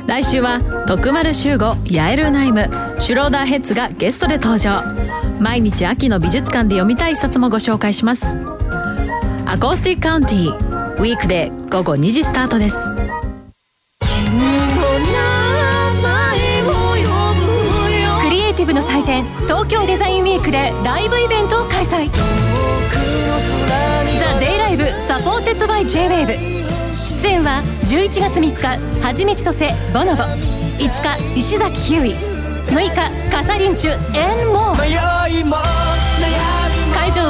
来週は徳丸修吾ヤエルナイムシュローダーヘッズがゲストで登場。毎日秋の美術館で読みたい一冊もご紹介します。アコースティックカウンティーウィークで午後2時スタートです。クリエイティブの祭典東京デザインウィークでライブイベントを開催。 THE DAY LIVE supported by JWAVE 出演は11月3日はじめちとせボノボ。5日石崎ひゅーい。6日カサリンチュ and more。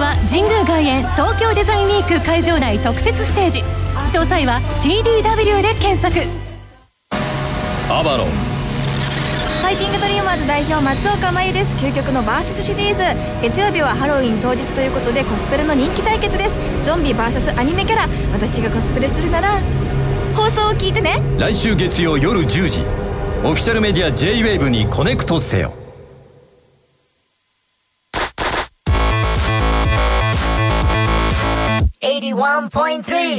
は神宮外苑東京デザインウィーク会場内特設ステージ。詳細は TDW で検索。アバロンファイティングドリーマーズ代表松岡茉優です。究極のバーサスシリーズ。月曜日はハロウィン当日ということでコスプレの人気対決です。ゾンビ VS アニメキャラ。私がコスプレするなら。放送を聞いてね。来週月曜夜10時。オフィシャルメディア JWAVE にコネクトせよ81.3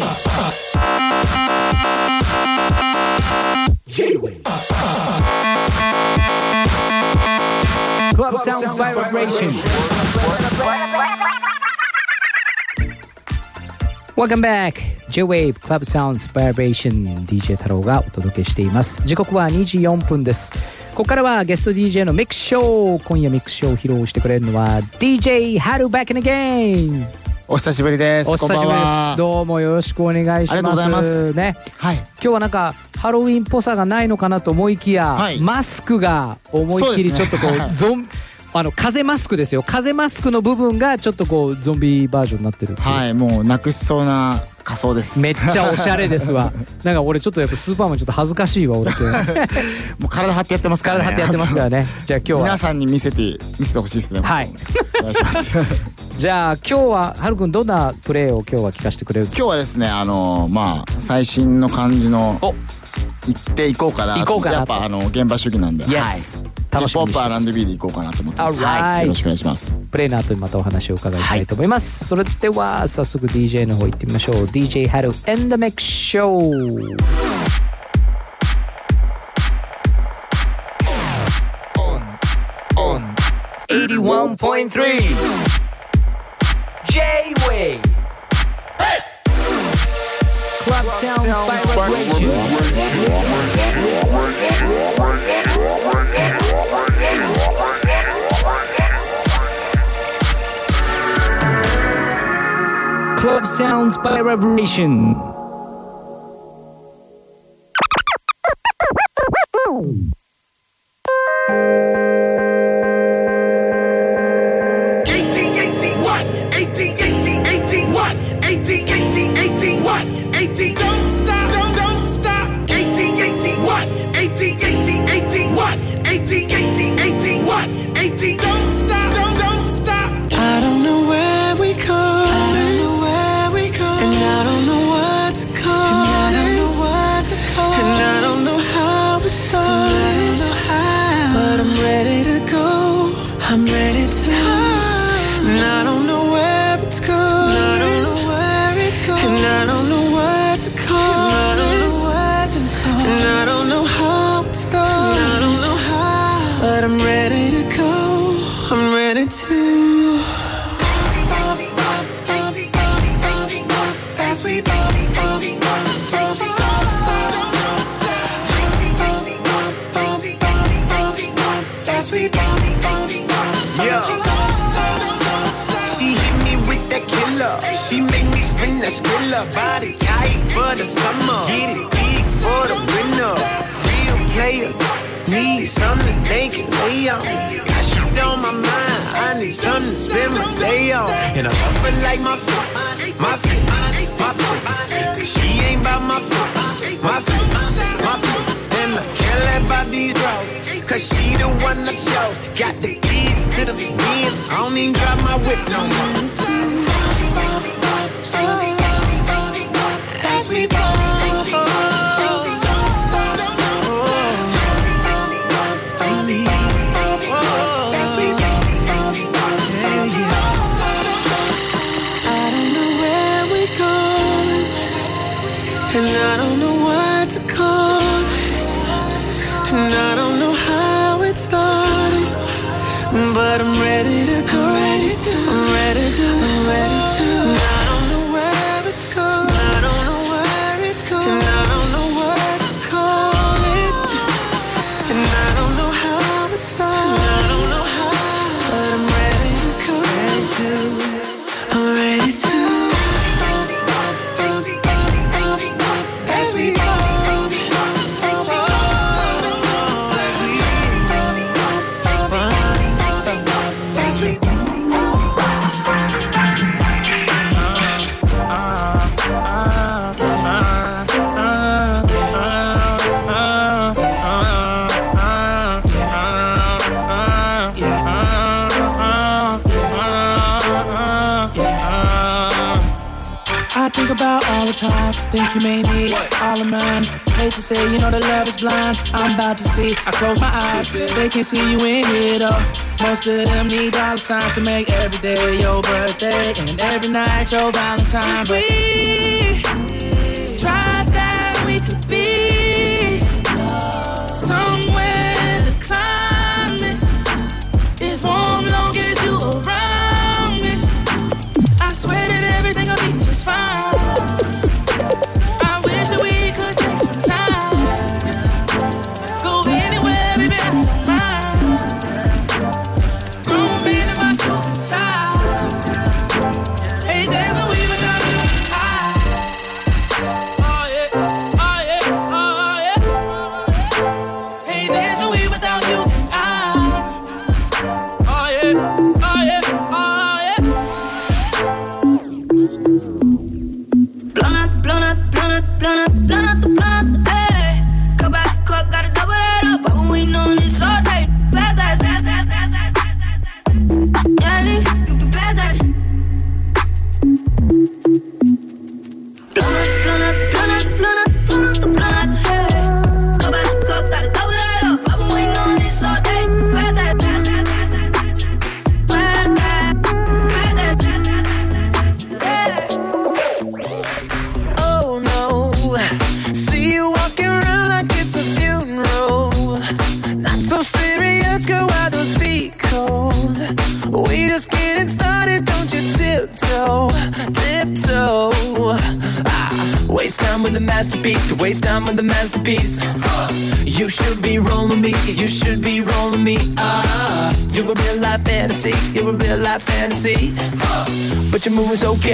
Club Sounds Vibration Welcome back J-Wave Club Sounds Vibration DJ 太郎がお届けしています時刻は2時4分ですここからはゲスト DJ のミックスショー今夜ミックスショーを披露してくれるのは DJ ハル back in again お久しぶりです。お久しぶりです。どうもよろしくお願いします。ありがとうございます。ね。はい。今日はなんかハロウィンっぽさがないのかなと思いきや、マスクが思いっきりちょっとこうね ゾンあの風マスクですよ。風マスクの部分がちょっとこうゾンビバージョンになってるはい、もうなくしそうな仮装です。めっちゃおしゃれですわ なんか俺ちょっとやっぱスーパーマンちょっと恥ずかしいわ俺ってもう体張ってやってますからね。体張ってやってますからねじゃあ今日は皆さんに見せて見せてほしいですね。はい。お願いします。じゃあ今日ははるくんどんなプレーを今日は聞かせてくれる？んですか今日はですね、あのまあ最新の感じの行っていこうかな。行こうかなやっぱあの現場主義なんで、yes はい、楽しみにしてます。R&B でいこうかなと思ってます、はい、よろしくお願いします。プレーのーとまたお話を伺いたいと思います、はい、それでは早速 DJ の方行ってみましょう。DJ ハル and the Mix Show on 81.3 J-Way Club Sound Vibration. Club Sounds by Vibration. Body tight for the summer. Get it geeks for the winter. Real player. Need something they can lay on. Got shit on my mind. I need something to spend my day on. And I love her like my foot. My foot. My foot. She ain't about my foot. My foot. My foot. And I can't let by these draws. Cause she the one that chose. Got the keys to the beans. I don't even drive my whip no more. to think you may need all of mine. Hate to say, you know the love is blind. I'm about to see. I close my eyes, they can see you in here though. Most of them need dollar signs to make every day your birthday and every night your Valentine. But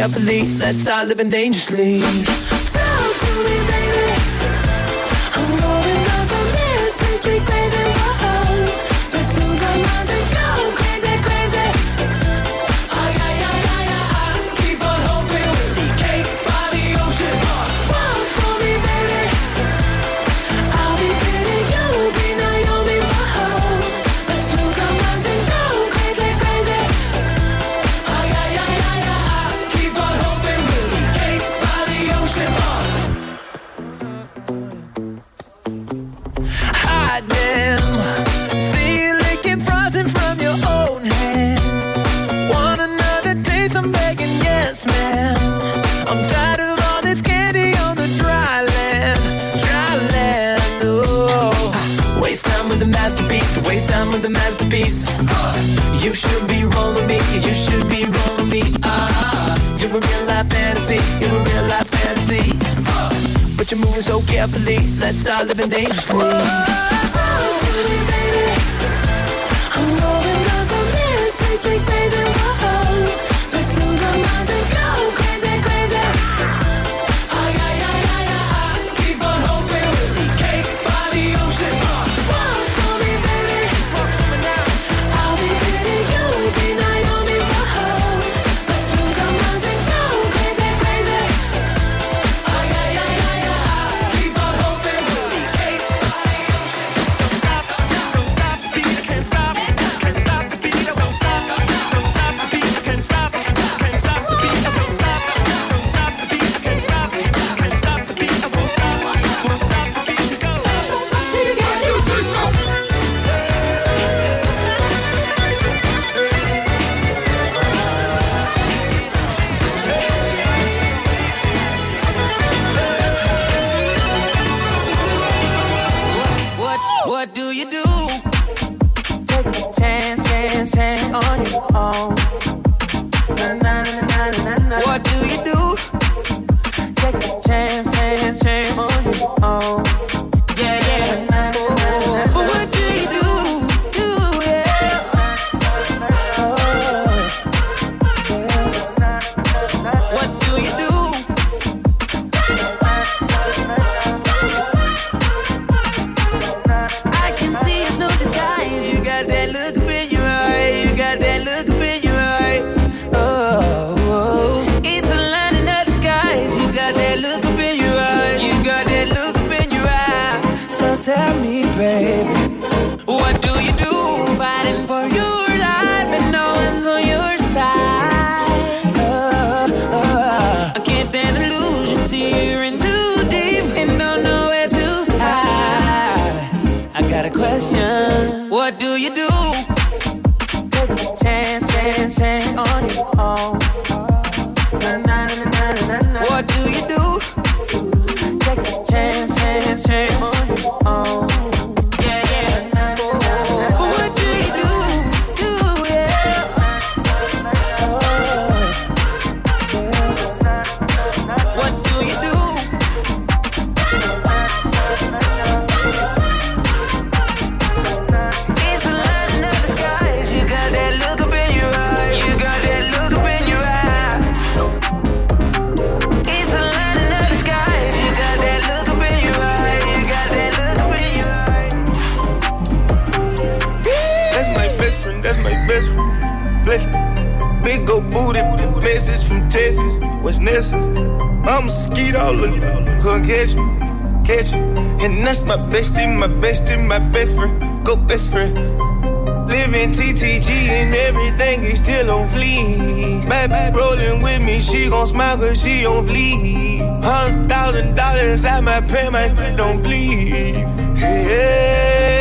I believe. Let's start living dangerously. do you do? Take a chance, chance, chance on your own. snitching. I'm a mosquito, couldn't catch me, catch me. And that's my bestie, my bestie, my best friend, go best friend. Living TTG and everything is still on fleek. Baby rolling with me, she gon' smile cause she on fleek. Hundred thousand dollars at my pay, my don't bleed. Yeah.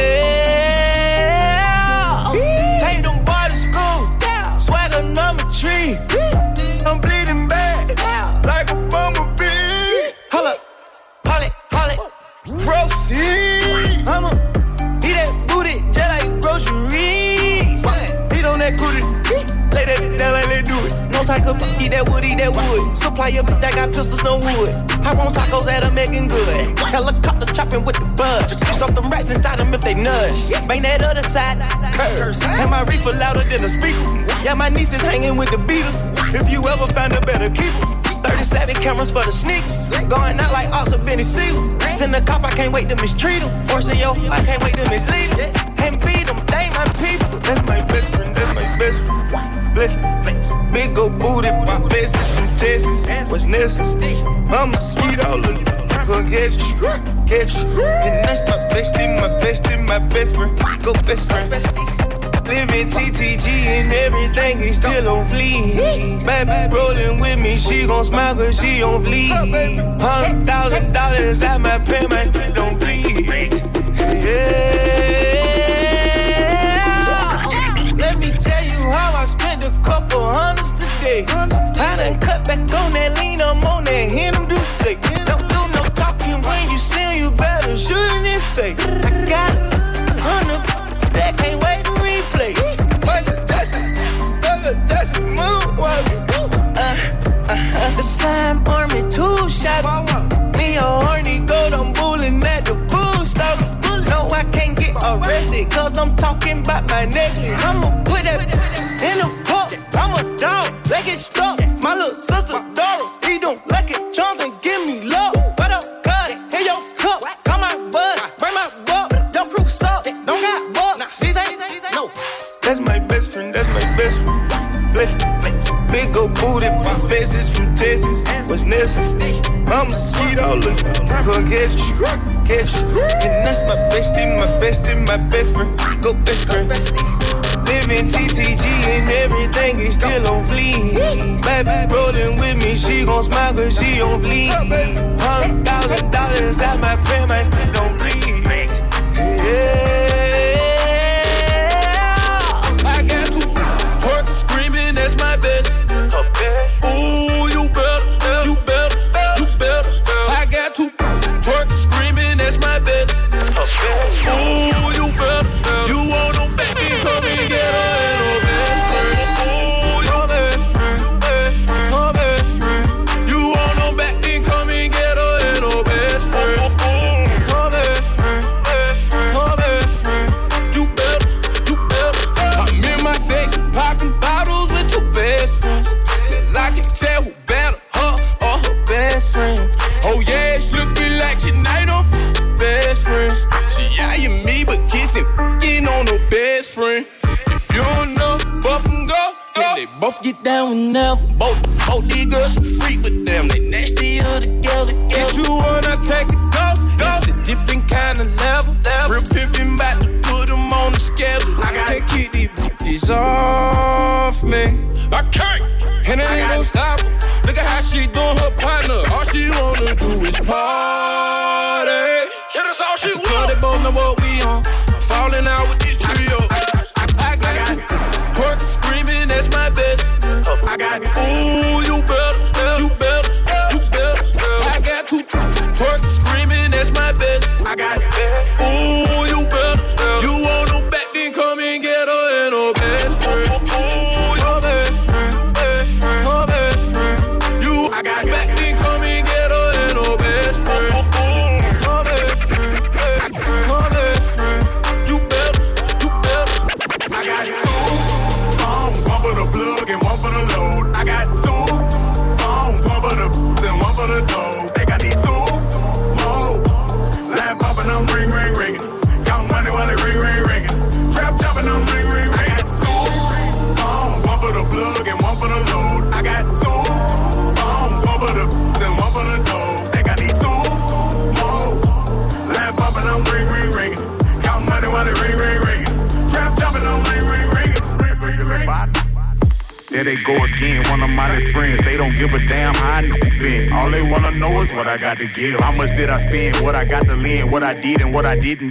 Eat that wood, eat that wood. Supply your bitch that got pistols, no wood. I want tacos that are making good. Helicopter chopping with the buzz. Stuff them rats inside them if they nudge. Bang that other side, curse. And my reefer louder than a speaker. Yeah, my niece is hanging with the Beatles. If you ever find a better keeper. 37 cameras for the sneakers. Going out like or Benny Seal. Send the cop, I can't wait to mistreat him. Forcing yo, I can't wait to mislead him. And beat them, they my people. That's my best friend, that's my best friend. Bless flex. Big old booty, my best is from Texas. What's necessary? I'm a sweet all of Gonna get you, get you. And that's my bestie, my bestie, my best friend. Go best friend. Living TTG and everything is still on fleek. Baby rolling with me, she gon' smile cause she on fleek. Hundred thousand dollars at my payment, don't bleed. Yeah. Let me tell you how I spent a couple hundreds today. I done cut back on that lean, I'm on that hand, I'm do sick. Don't do no talking when you see 'em, you better shoot in his face. I got a hundred that can't wait to replay. Michael Jackson, Michael Jackson, moonwalking. Uh, uh, the slime army, two shots. Me a horny goat, I'm bullying at the bull stop. No, I can't get arrested, cause I'm talking about my necklace. I'ma put get stuck. My little sister, Dora, he don't like it. And give me love. What up, God? Here your cup. Come my bud, bring my buck. Your crew suck, don't got bucks. These ain't, no. That's my best friend, that's my best friend. Bless. Big old booty, my face is from Texas. What's necessary? I'm sweet all of Gonna get you, get you. And that's my bestie, my bestie, my best friend. Go best friend. Living TTG and everything is still on fleek. Baby rolling with me, she gon' smile cause she on fleek. Hundred thousand dollars at my payment, don't bleed. Yeah. I got two twerk screaming, that's my best. I didn't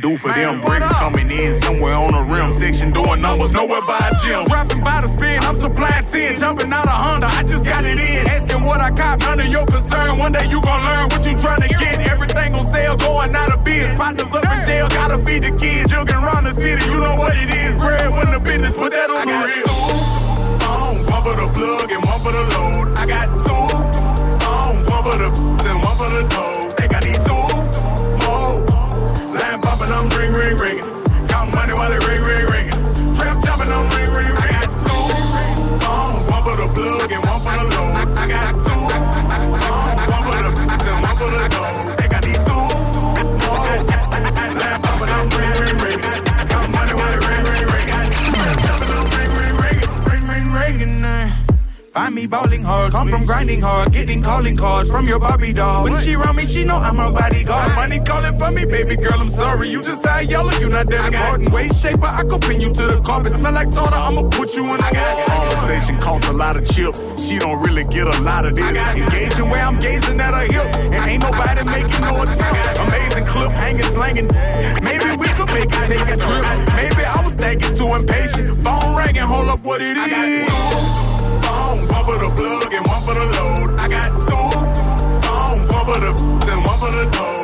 from your Barbie doll. When she around me, she know I'm a bodyguard. Money calling for me, baby girl, I'm sorry. You just high yellow, you not that important. Waist shaper, I could pin you to the carpet. Smell like tartar, I'ma put you in the Conversation costs a lot of chips. She don't really get a lot of this. Engaging where I'm gazing at her hips. And ain't nobody making no attempt. Amazing clip, hanging, slanging. Maybe we could make it take a trip. Maybe I was thinking too impatient. Phone ringing, hold up what it is. Phones, one for the plug and for the dough.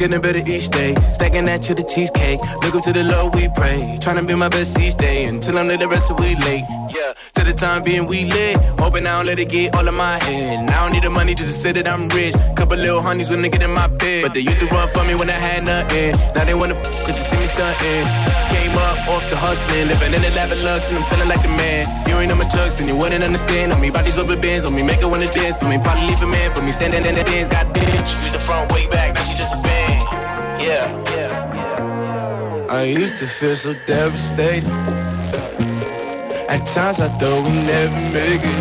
Getting better each day. Stacking that to the cheesecake. Look up to the Lord, we pray. Trying to be my best each day until I'm the rest of we late. Yeah, to the time being we lit. Hoping I don't let it get all of my head. I don't need the money just to say that I'm rich. Couple little honeys when they get in my bed. But they used to run for me when I had nothing. Now they wanna f cause they see me stunting. Came up off the hustling, living in the lap of lux, and I'm feeling like the man. You ain't on my chucks, then you wouldn't understand. On me, bodies over bins, on me, make it wanna dance. For me, probably leave a man. For me, standing in the dance, got bitch. Use the front way back, now she I used to feel so devastated. At times I thought we'd never make it.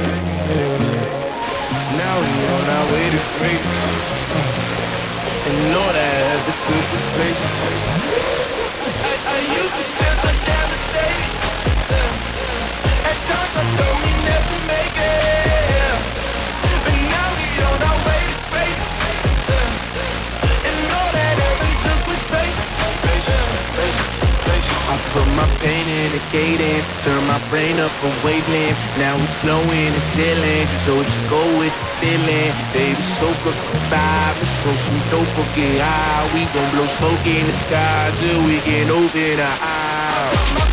Now we on our way to greatness. And all that ever took was patience. I, I used to feel so devastated. At times I thought we put my pain in the cadence, turn my brain up a wavelength. Now we flowing and sailing, so just go with the feeling. Baby, soak up the vibe, let's show some dope or get high. We gon' blow smoke in the sky till we can open our eyes.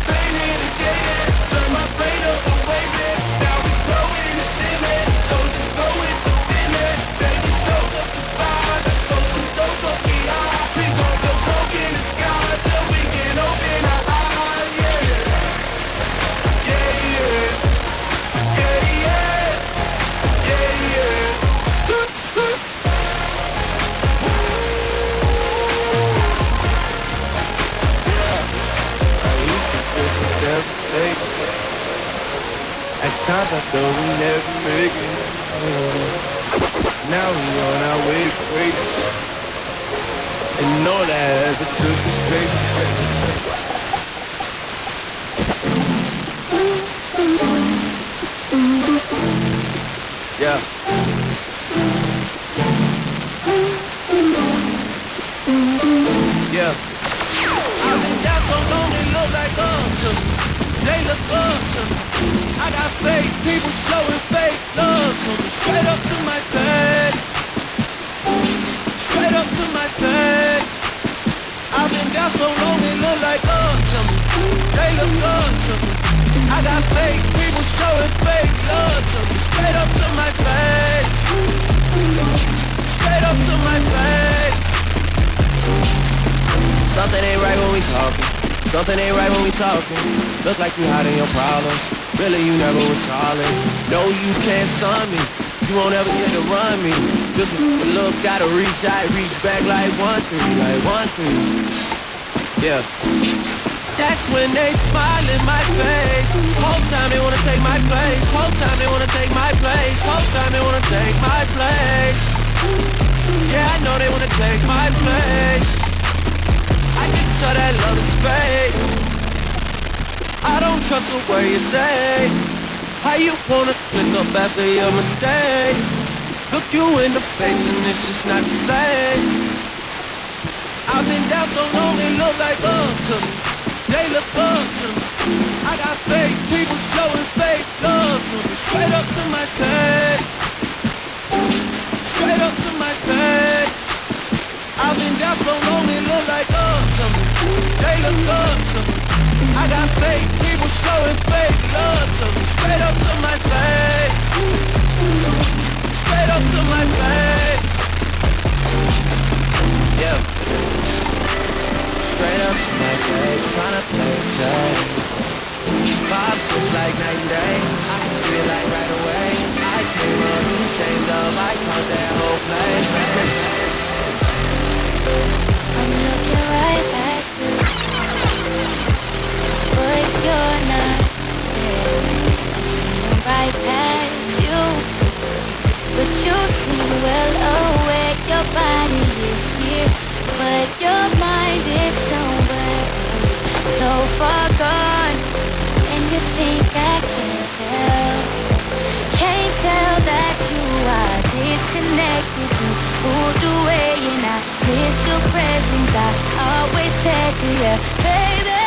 I we never make it. Now we on our way to greatness. And all that ever took was patience. Something ain't right when we talking. Look like you hiding your problems. Really, you never was solid. No, you can't sun me. You won't ever get to run me. Just look, gotta reach out, reach back like one three, like one three. Yeah. That's when they smile in my face. Whole time they wanna take my place. Whole time they wanna take my place. Whole time they wanna take my place. Yeah, I know they wanna take my place. Tell that love is fake. I don't trust a word you say. How you wanna click up after your mistakes? Look you in the face and it's just not the same. I've been down so long they look like up to me. They look up to me. I got fake people showing fake love to me. Straight up to my face. Straight up to my face. I've been been down so long it look like up to me. Look up to me. I got fake people showing fake love to me. Straight up to my face. Straight up to my face. Yeah. Straight up to my face, tryna play it safe. Vibes switch like night and day. I can see it like right away. I came up, you changed up, I caught that whole place. I'm looking but you're not there. I'm seeing right past you, but you seem well aware. Your body is here, but your mind is somewhere else, so far gone. And you think I can't tell, can't tell that you are disconnected to pulled away and I miss your presence. I always said to you, baby,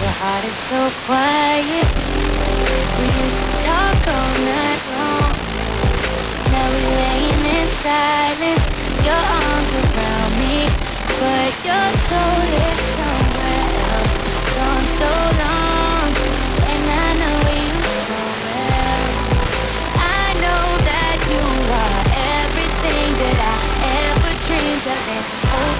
your heart is so quiet. We used to talk all night long. Now we're laying in silence. Your arms around me, but your soul is somewhere else. Gone so long, and I know you so well. I know that you are everything that I ever dreamed of, and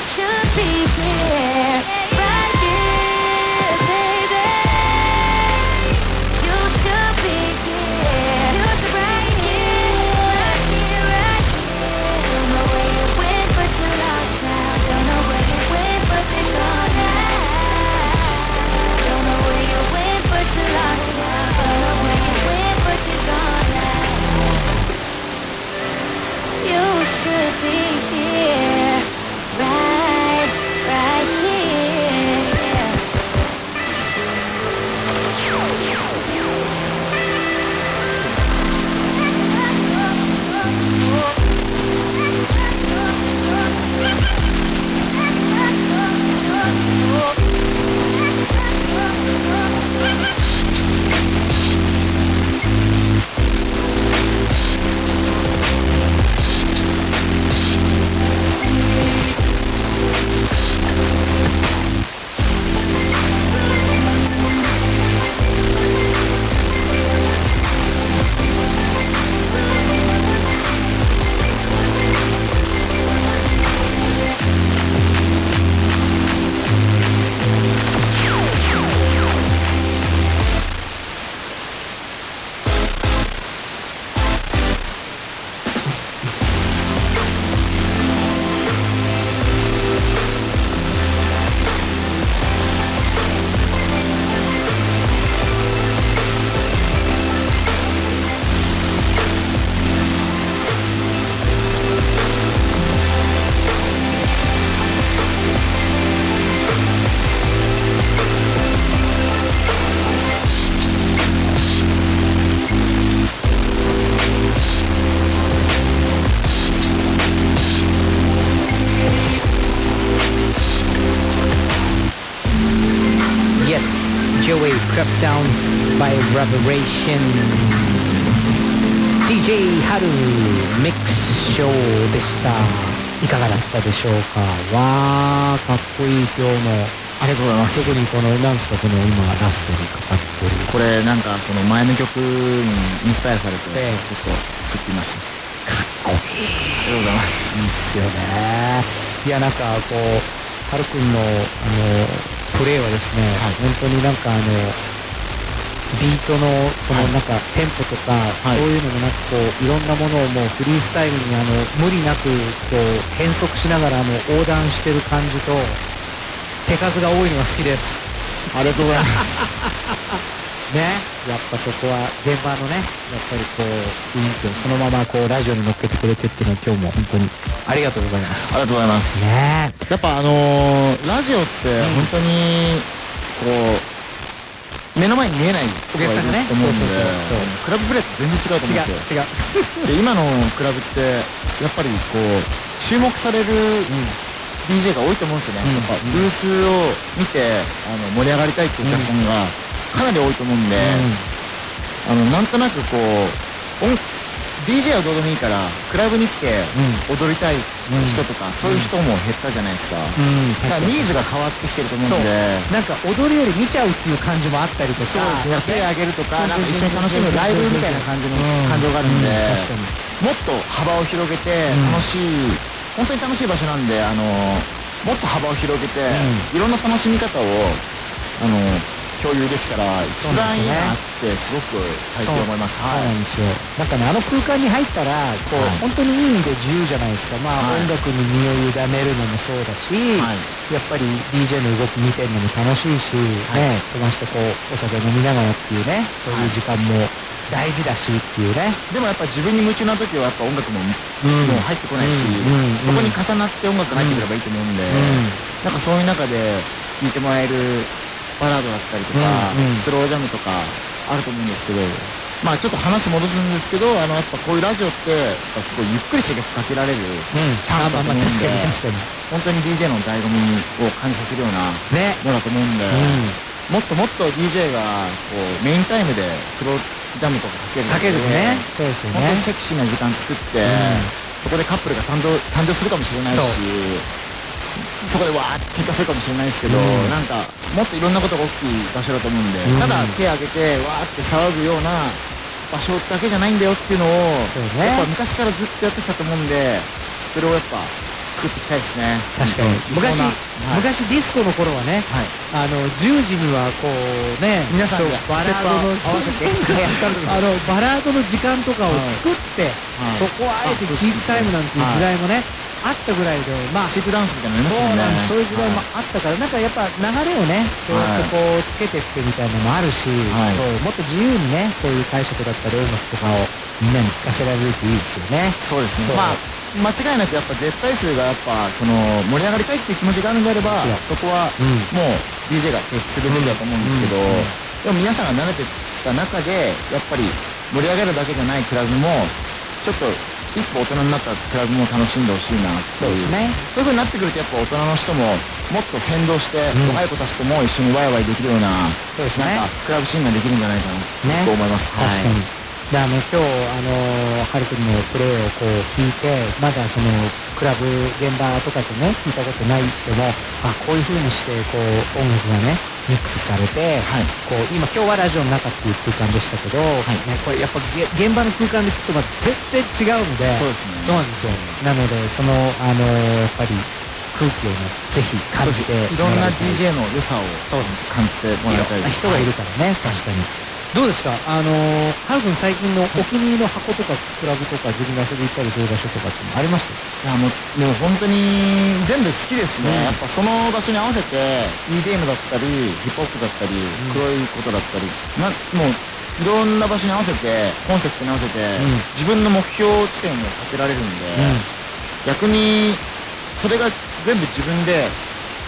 should be here, by Revelation DJ 春ミックスショーでした。いかがだったでしょうか？わーかっこいい今日の。ありがとうございます。特にこのなんですかこの今ラストにかかってる。これなんかその前の曲にインスパイアされてちょっと作ってみました。かっこいい。ありがとうございます。いいっすよね。いやなんかこうはるくんのあのプレーはですね、本当になんかあのビートのそのなんかテンポとか、そういうのもなくこういろんなものをもうフリースタイルにあの無理なくこう変則しながらあの横断してる感じと手数が多いのが好きです。ありがとうございます。ね。やっぱそこは現場のねやっぱりこう雰囲気をそのままこうラジオに乗っけてくれてっていうのは今日も本当にありがとうございます。ありがとうございます。ね。やっぱあのーラジオって本当にこう目の前に見えないお客さんがね。そうそうそうクラブプレイって全然違うと思うんですよ。違う。違うで今のクラブってやっぱりこう注目される DJ が多いと思うんですよね、やっぱブースを見てあの盛り上がりたいっていうお客さんがかなり多いと思うんで、あのなんとなくこう音 DJ はどうでもいいからクラブに来て踊りたい人とか、そういう人も減ったじゃないですか、うん。だからニーズが変わってきてると思うんで。なんか踊るより見ちゃうっていう感じもあったりとか。そう。ですね。手あげるとかなんか一緒に楽しむライブみたいな感じの感情があるんで、もっと幅を広げて楽しい、本当に楽しい場所なんであのもっと幅を広げて、いろんな楽しみ方をあの共有できたら一番いいなってすごく最近思います。そうなんですよ。なんかねあの空間に入ったらこう、本当にいい意味で自由じゃないですか。まあ、音楽に身を委ねるのもそうだし、やっぱり DJ の動き見てるのも楽しいし、ね飛ばしてこうお酒飲みながらっていうねそういう時間も大事だしっていうね、でもやっぱ自分に夢中な時はやっぱ音楽も,、もう入ってこないし、そこに重なって音楽が入ってくればいいと思うんで、なんかそういう中で聴いてもらえるバラードだったりとか、うんうん。スロージャムとかあると思うんですけどまあちょっと話戻すんですけどあのやっぱこういうラジオってやっぱすごいゆっくりして曲かけられるチャンスだと思うんで、まあまあ確かに確かに。本当に DJ の醍醐味を感じさせるようなのだと思うんで、もっともっと DJ がこうメインタイムでスロージャムとかかけるかけるね。そうですよね。本当にセクシーな時間作って、そこでカップルが誕生誕生するかもしれないしそこでわーって喧嘩するかもしれないですけど、うん。なんかもっといろんなことが起きる場所だと思うんで、うん。ただ手挙げてわーって騒ぐような場所だけじゃないんだよっていうのをね。やっぱ昔からずっとやってきたと思うんでそれをやっぱ作っていきたいですね。確かに。昔、理想な。昔ディスコの頃はね、あの10時にはこうね皆さんでそうバラードのあのバラードの時間とかを作って、そこをあえてチークタイムなんていう時代もね、あったぐらいでまあシークダンスみたいなのそうありましたよね。そういう時代もあったから、なんかやっぱ流れをねそうやってこうつけてってみたいなのもあるし、はい。そうもっと自由にねそういう解釈だったり音楽とかをみんなに聞かせられるといいですよね。そうですね。まあ間違いなくやっぱ絶対数がやっぱその盛り上がりたいっていう気持ちがあるんであればそこはもう DJ が決するべきだと思うんですけど、でも皆さんが慣れてた中でやっぱり盛り上がるだけじゃないクラブもちょっと一歩大人になったクラブも楽しんでほしいなっていう。そういう風になってくるとやっぱ大人の人ももっと先導して、若い子たちとも一緒にワイワイできるようなそうですね。クラブシーンができるんじゃないかなってすごく思います、確かに、であの今日あのハル君のプレーをこう聞いてまだそのクラブ現場とかでね聞いたことない人もあこういう風にしてこう音楽がねミックスされて、こう今今日はラジオの中っていう空間でしたけど、ね、これやっぱげ現場の空間で聞くとまた全然違うのでそうですね。そうなんですよ。なのでそのあのやっぱり空気をねぜひ感じていろんな DJ の良さを感じてもらいたいです。人がいるからね、確かに。どうですか？あのー、ハル君最近のお気に入りの箱とかクラブとか自分が遊びに行ったりする場所とかってありました？いやもうもう本当に全部好きですね、やっぱその場所に合わせて EDM だったりヒップホップだったり、黒いことだったりなもういろんな場所に合わせてコンセプトに合わせて、自分の目標地点を立てられるんで、逆にそれが全部自分で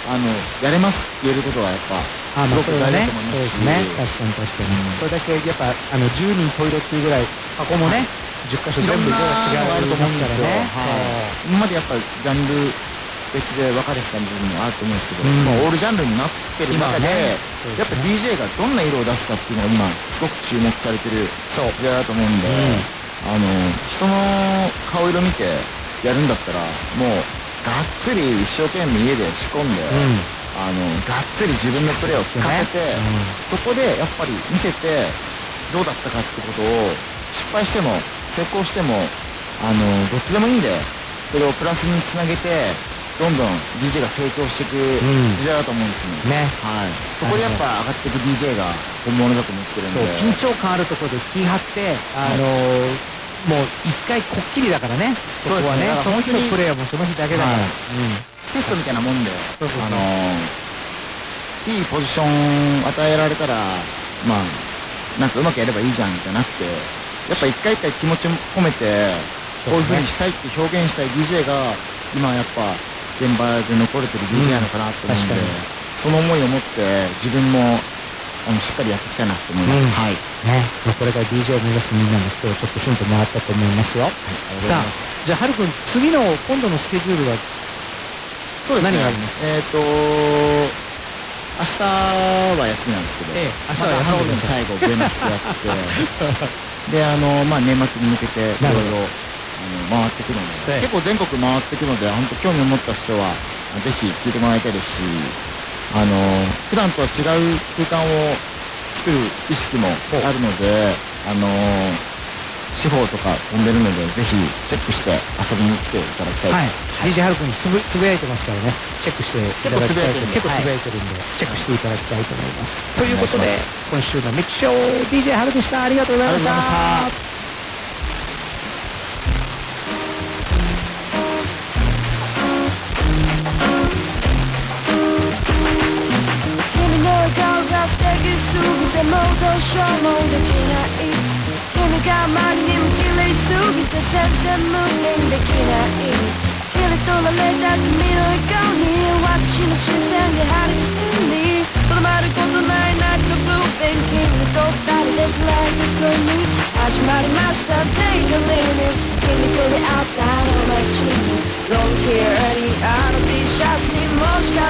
あのやれますって言えることはやっぱあまあそれはね。そうですね。確かに確かに、それだけやっぱあの10人トイレっていうぐらい箱もね、10箇所全部いろんな違うあると思うんですよ、ね。はい。今までやっぱジャンル別で分かれてた部分もあると思うんですけど、うん。まあオールジャンルになってる中で、今はねやっぱ DJ がどんな色を出すかっていうのが今すごく注目されてる時代だと思うんで、あの人の顔色見てやるんだったらもうがっつり一生懸命家で仕込んで、あのがっつり自分のプレーを聞かせて、そこでやっぱり見せてどうだったかってことを失敗しても成功してもあのどっちでもいいんでそれをプラスにつなげてどんどん DJ が成長していく時代だと思うんですよ。ね。はい、そこでやっぱ上がっていく DJ が本物だと思ってるんそうで緊張感あるところで気張って、あのーもう一回こっきりだからね。そこはね。その日のプレーはもうその日だけだから、はいテストみたいなもんであのいいポジション与えられたらまあなんかうまくやればいいじゃんじゃなくてやっぱ一回一回気持ち込めてこういう風にしたいって表現したい DJ が今やっぱ現場で残れてる DJ なのかなと思うんで、その思いを持って自分もあのしっかりやっていきたいなと思います、うん。はい。ね、まあこれから DJ を目指すみんなの人をちょっとヒントもらったと思います。よ、さあじゃあはるくん次の今度のスケジュールはそうですね。何があるの？えっ、と明日は休みなんですけど、ええ明日は休みです最後ベナスやって。であのまあ年末に向けていろいろあの回っていくので、ええ。結構全国回っていくので本当興味を持った人はあぜひ聞いてもらいたいですしあの普段とは違う空間を作る意識もあるのであの司法とか飛んでるのでぜひチェックして遊びに来ていただきたいはい。です、DJ はるくんつぶつぶやいてますからね。チェックしていただきたいと結構つぶやいてるんで。結構つぶやい。てるんで、チェックしていただきたいと思います、はいということで今週のミックショー DJ はるでした。ありがとうございました。ありがとうございました君の顔が素敵すぎてもうどうしようもできない君があまりにも綺麗すぎて全然無理できない切り取られた君の笑顔に私の視線が張り付きにとどまることないナイトブルーペン君と二人でフライトに始まりました Take a minute 君と出会ったあの街に Long hair にあの T シャツにも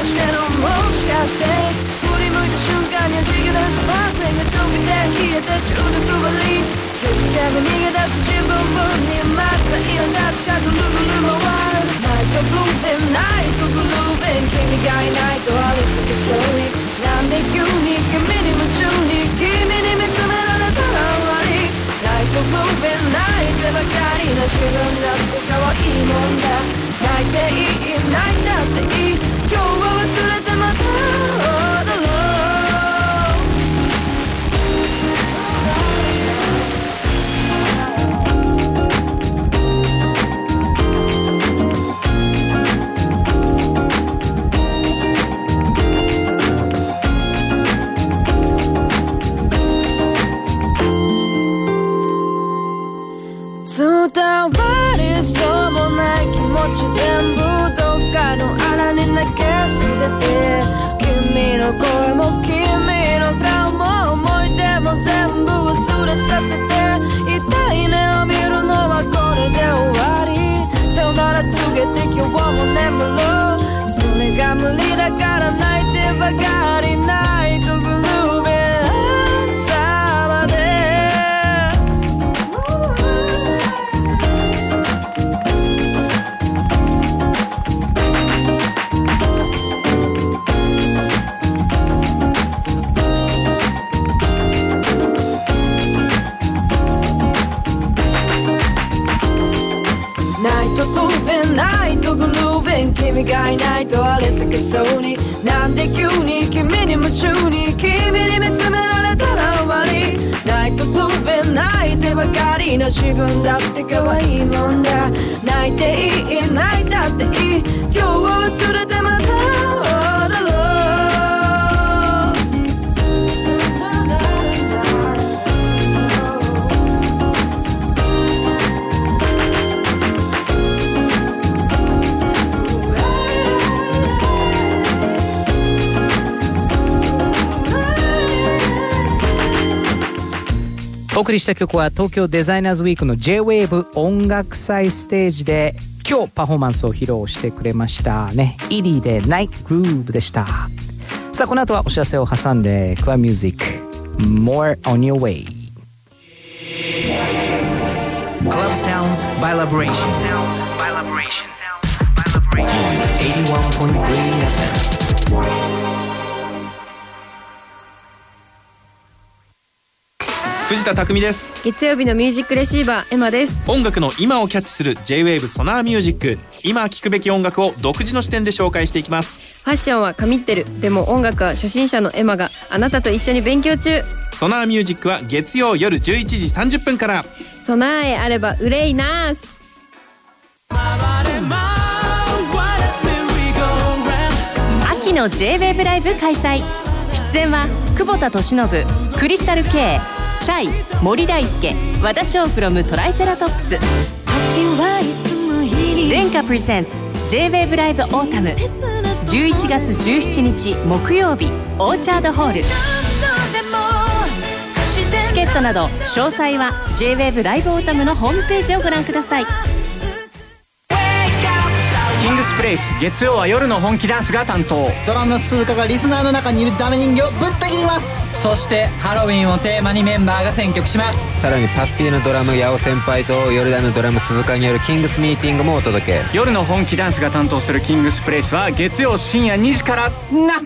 してのもしかして振り向いた瞬間に弾け出すパーフェが飛び出冷えて中毒バリ気づけば逃げ出す自分分にまた苛立ちがぐるぐる回るナイトブルーペンナイトブルーペン君がいないとありすぎそうになんで急に君に夢中に君に見つめられたら終わりナイトブルーペン泣いてばかりな自分だって可愛いもんだ泣いていい泣いたっていい。今日は忘れてまた踊ろう。ち全部どっかの穴に投げ捨てて君の声も君の顔も思い出も全部忘れさせて痛い目を見るのはこれで終わりさよなら告げて今日も眠ろうそれが無理だから泣いてばかりナイトがいないとあれすけそうに。なんで急に君に夢中に。君に見つめられたら終わり。ナイトブルーベン泣いてばかりの自分だって可愛いもんだ。泣いていい泣いたっていいお送りした曲は東京デザイナーズウィークの J-WAVE 音楽祭ステージで今日パフォーマンスを披露してくれましたね。イリーで Night Groove でした。さあこの後はお知らせを挟んでクワミュージック More on your way. Club Sounds by Liberation. Sounds by Liberation. 81.3 FM 藤田匠です。月曜日のミュージックレシーバーエマです。音楽の今をキャッチする J-WAVE ソナーミュージック。今聴くべき音楽を独自の視点で紹介していきます。ファッションは神ってる。でも音楽は初心者のエマがあなたと一緒に勉強中。ソナーミュージックは月曜夜11時30分から。備えあれば憂いなし。秋の J-WAVE ライブ開催。出演は久保田利伸クリスタル K チャイ森大輔和田翔 from トライセラトップス。電化 presents J-WAVE LIVE AUTUMN。11月17日木曜日オーチャードホール。チケットなど詳細は J-WAVE ライブオータムのホームページをご覧ください。 KINGS PLACE 月曜は夜の本気ダンスが担当。ドラムの鈴鹿がリスナーの中にいるダメ人形をぶった切りますそしてハロウィンをテーマにメンバーが選曲します。さらにパスピーのドラム八尾先輩とヨルダンのドラム鈴鹿によるキングスミーティングもお届け。夜の本気ダンスが担当するキングスプレイスは月曜深夜2時から。な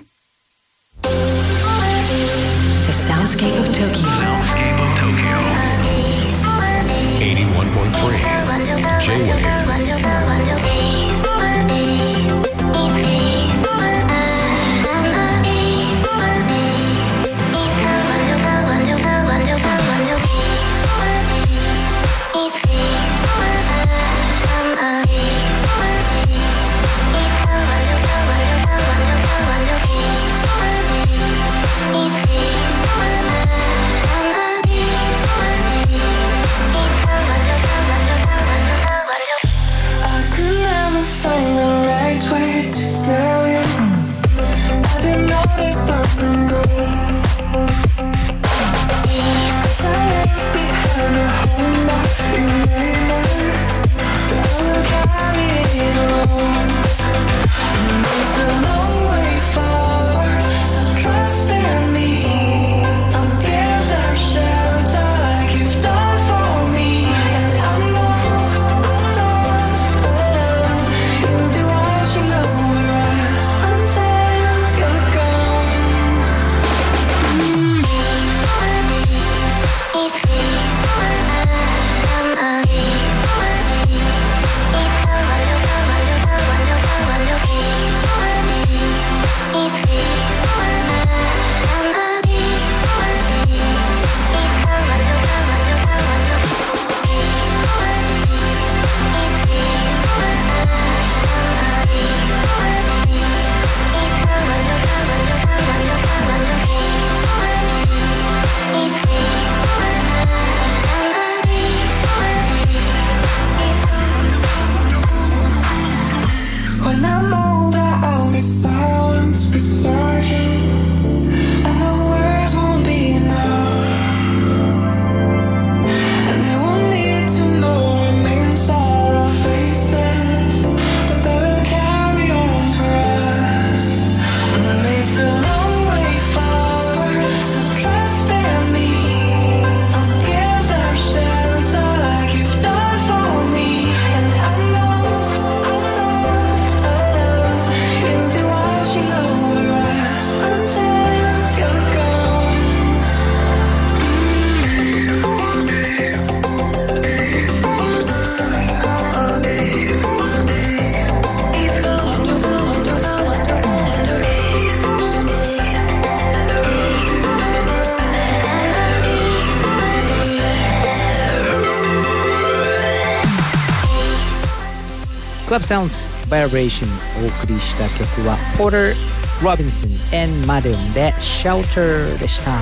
Sounds Vibration お送りした曲は Porter Robinson and Madden で Shelter でした。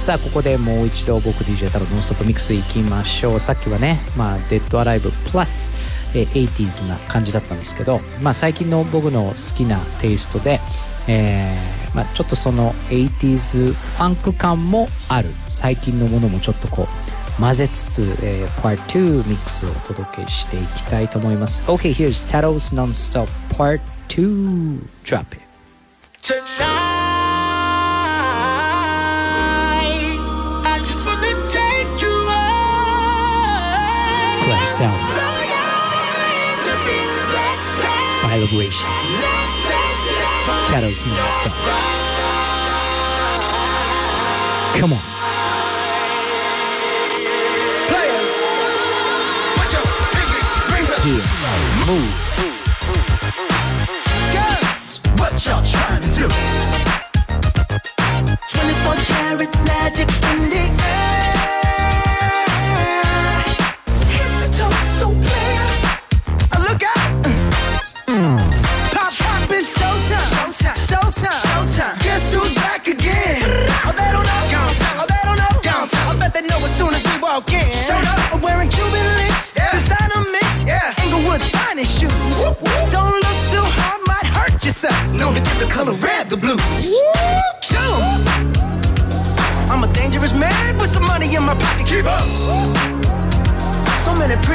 さあここでもう一度僕 DJ 太郎ノンストップミックスいきましょう。さっきはね、まあ、デッドアライブプラスえ 80s な感じだったんですけど、まあ、最近の僕の好きなテイストで、えーまあ、ちょっとその 80s ファンク感もある。最近のものもちょっとこう混ぜつつ、えー、Part 2ミックスをお届けしていきたいと思います OK here's Taro's Non-Stop Part 2 Drop it Club Sounds Vibration Taro's Non-Stop Come on Yeah, move Girls, what y'all trying to do? 24 karat magic in the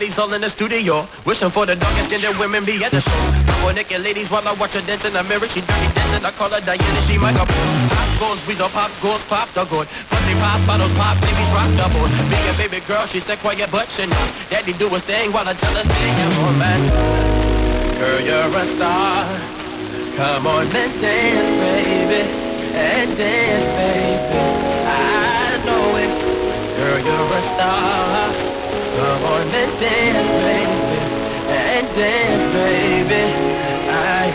Everybody's all in the studio. Wishing for the darkest skinned women be at the show. Couple naked ladies while I watch her dance in the mirror. She dirty dancing, I call her Diana, she my couple. Pop goes, weasel pop goes, pop the good. Pussy pop, bottles pop, niggas rock the board. Being a baby girl, she stay quiet but she know. Daddy do his thing while I tell her stay home, man. Girl, you're a star. Come on and dance, baby. And dance, baby. I know it. Girl, you're a star. Come on and dance, baby. And dance, baby. I.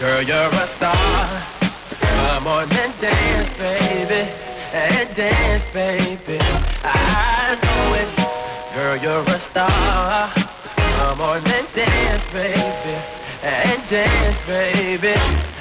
Girl, you're a star. Come on and dance, baby. And dance, baby. I know it. Girl, you're a star. Come on and dance, baby. And dance, baby.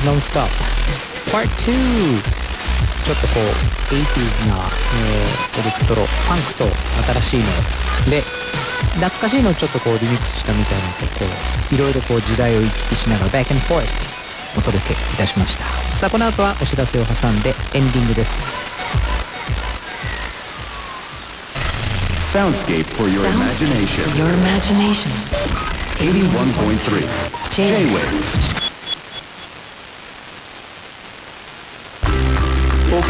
80s Nonstop Part 2! ちょっとこう 80s な、えー、エレクトロパンクと新しいので懐かしいのをちょっとこうリミックスしたみたいなとこいろいろこう時代を行き来しながらバックフォースお届けいたしましたさあこの後はお知らせを挟んでエンディングです Soundscape for your imagination. Your imagination. J-Wave.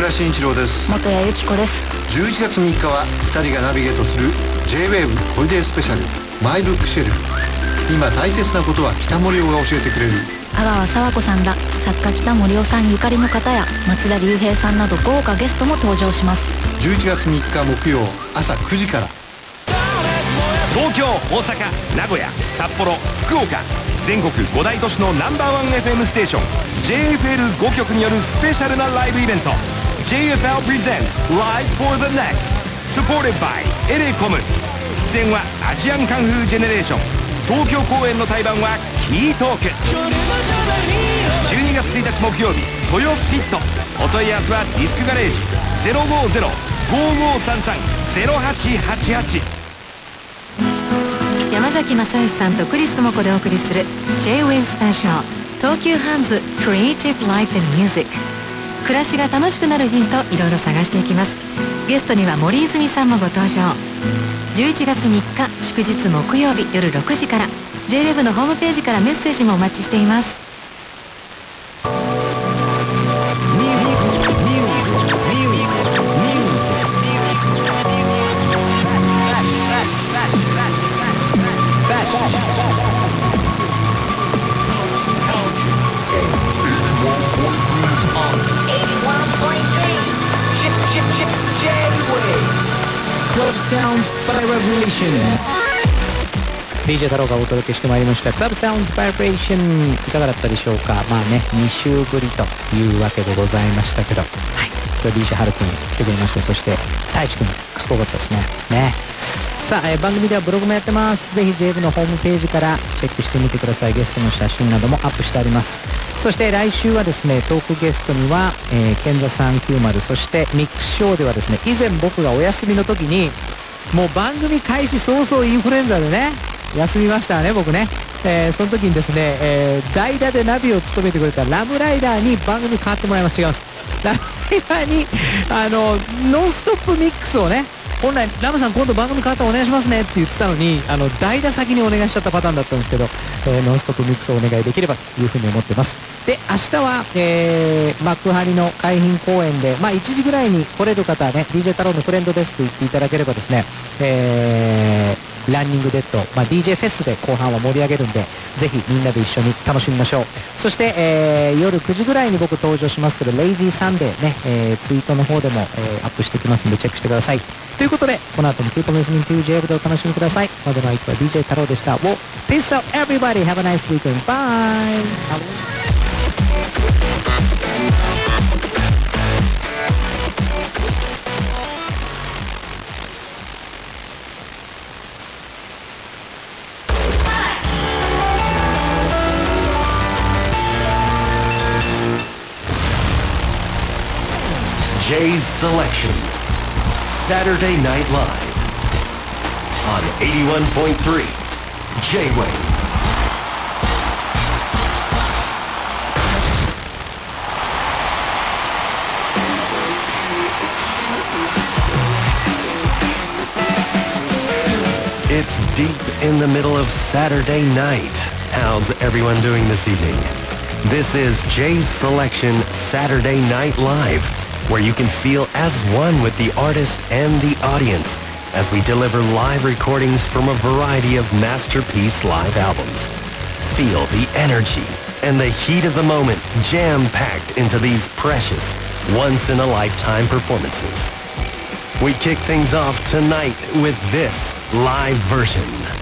倉慎一郎です。元谷由紀子です。11月3日は2人がナビゲートする J-WAVE ホリデースペシャル。マイブックシェル。フ今大切なことは北森夫が教えてくれる。阿川佐和子さんら作家北森夫さんゆかりの方や。松田龍平さんなど豪華ゲストも登場します。11月3日木曜朝9時から。東京大阪名古屋札幌福岡。全国5大都市のナンバーワン FM ステーション。JFL5 局によるスペシャルなライブイベント JFL Presents Live for the Next Supported by エレコム出演はアジアンカンフージェネレーション。東京公演の対バンはキートーク12月1日木曜日豊スピット。お問い合わせはディスクガレージ050-5533-0888山崎正義さんとクリス智子でお送りする J-Wave スペシャル東急ハンズ Creative Life and Music 暮らしが楽しくなるヒントいろいろ探していきます。ゲストには森泉さんもご登場。11月3日祝日木曜日夜6時から。JWEB のホームページからメッセージもお待ちしています。ション DJ 太郎がお届けしてまいりました。クラブサウンズ Vibration いかがだったでしょうか？まあね2週ぶりというわけでございましたけど。はい。今日 DJ ハルくん来てくれましてそして太一くんかっこよかったですね。ね。さあ、えー番組ではブログもやってます。ぜひ JV のホームページからチェックしてみてください。ゲストの写真などもアップしてあります。そして来週はですねトークゲストには、えー、ケンザ390そしてミックスショーではですね以前僕がお休みの時にもう番組開始早々インフルエンザでね休みましたね僕ね、えーその時にですね、えー代打でナビを務めてくれたラムライダーに番組変わってもらいます。違います。ラムライダーにあのノンストップミックスをね本来ラムさん今度番組変わったらお願いしますねって言ってたのにあの代打先にお願いしちゃったパターンだったんですけど、えーノンストップミックスをお願いできればというふうに思ってます。で明日は、えー、幕張の海浜公園で、まあ、1時ぐらいに来れる方はね DJ 太郎のフレンドですと言っていただければですね、えーランニングデッド、まあ、DJ フェスで後半は盛り上げるんでぜひみんなで一緒に楽しみましょう。そして、えー夜9時ぐらいに僕登場しますけどレイジーサンデーね、えーツイートの方でも、えーアップしてきますんでチェックしてくださいということでこの後も Keep on listening to JF でお楽しみくださいまでの相手は DJ 太郎でした Well, Peace out everybody have a nice weekend bye Jay's Selection. Saturday Night Live. On 81.3 J-Wave. It's deep in the middle of Saturday night. How's everyone doing this evening? This is Jay's Selection Saturday Night Live, where you can feel as one with the artist and the audience as we deliver live recordings from a variety of masterpiece live albums. Feel the energy and the heat of the moment jam-packed into these precious, once-in-a-lifetime performances. We kick things off tonight with this live version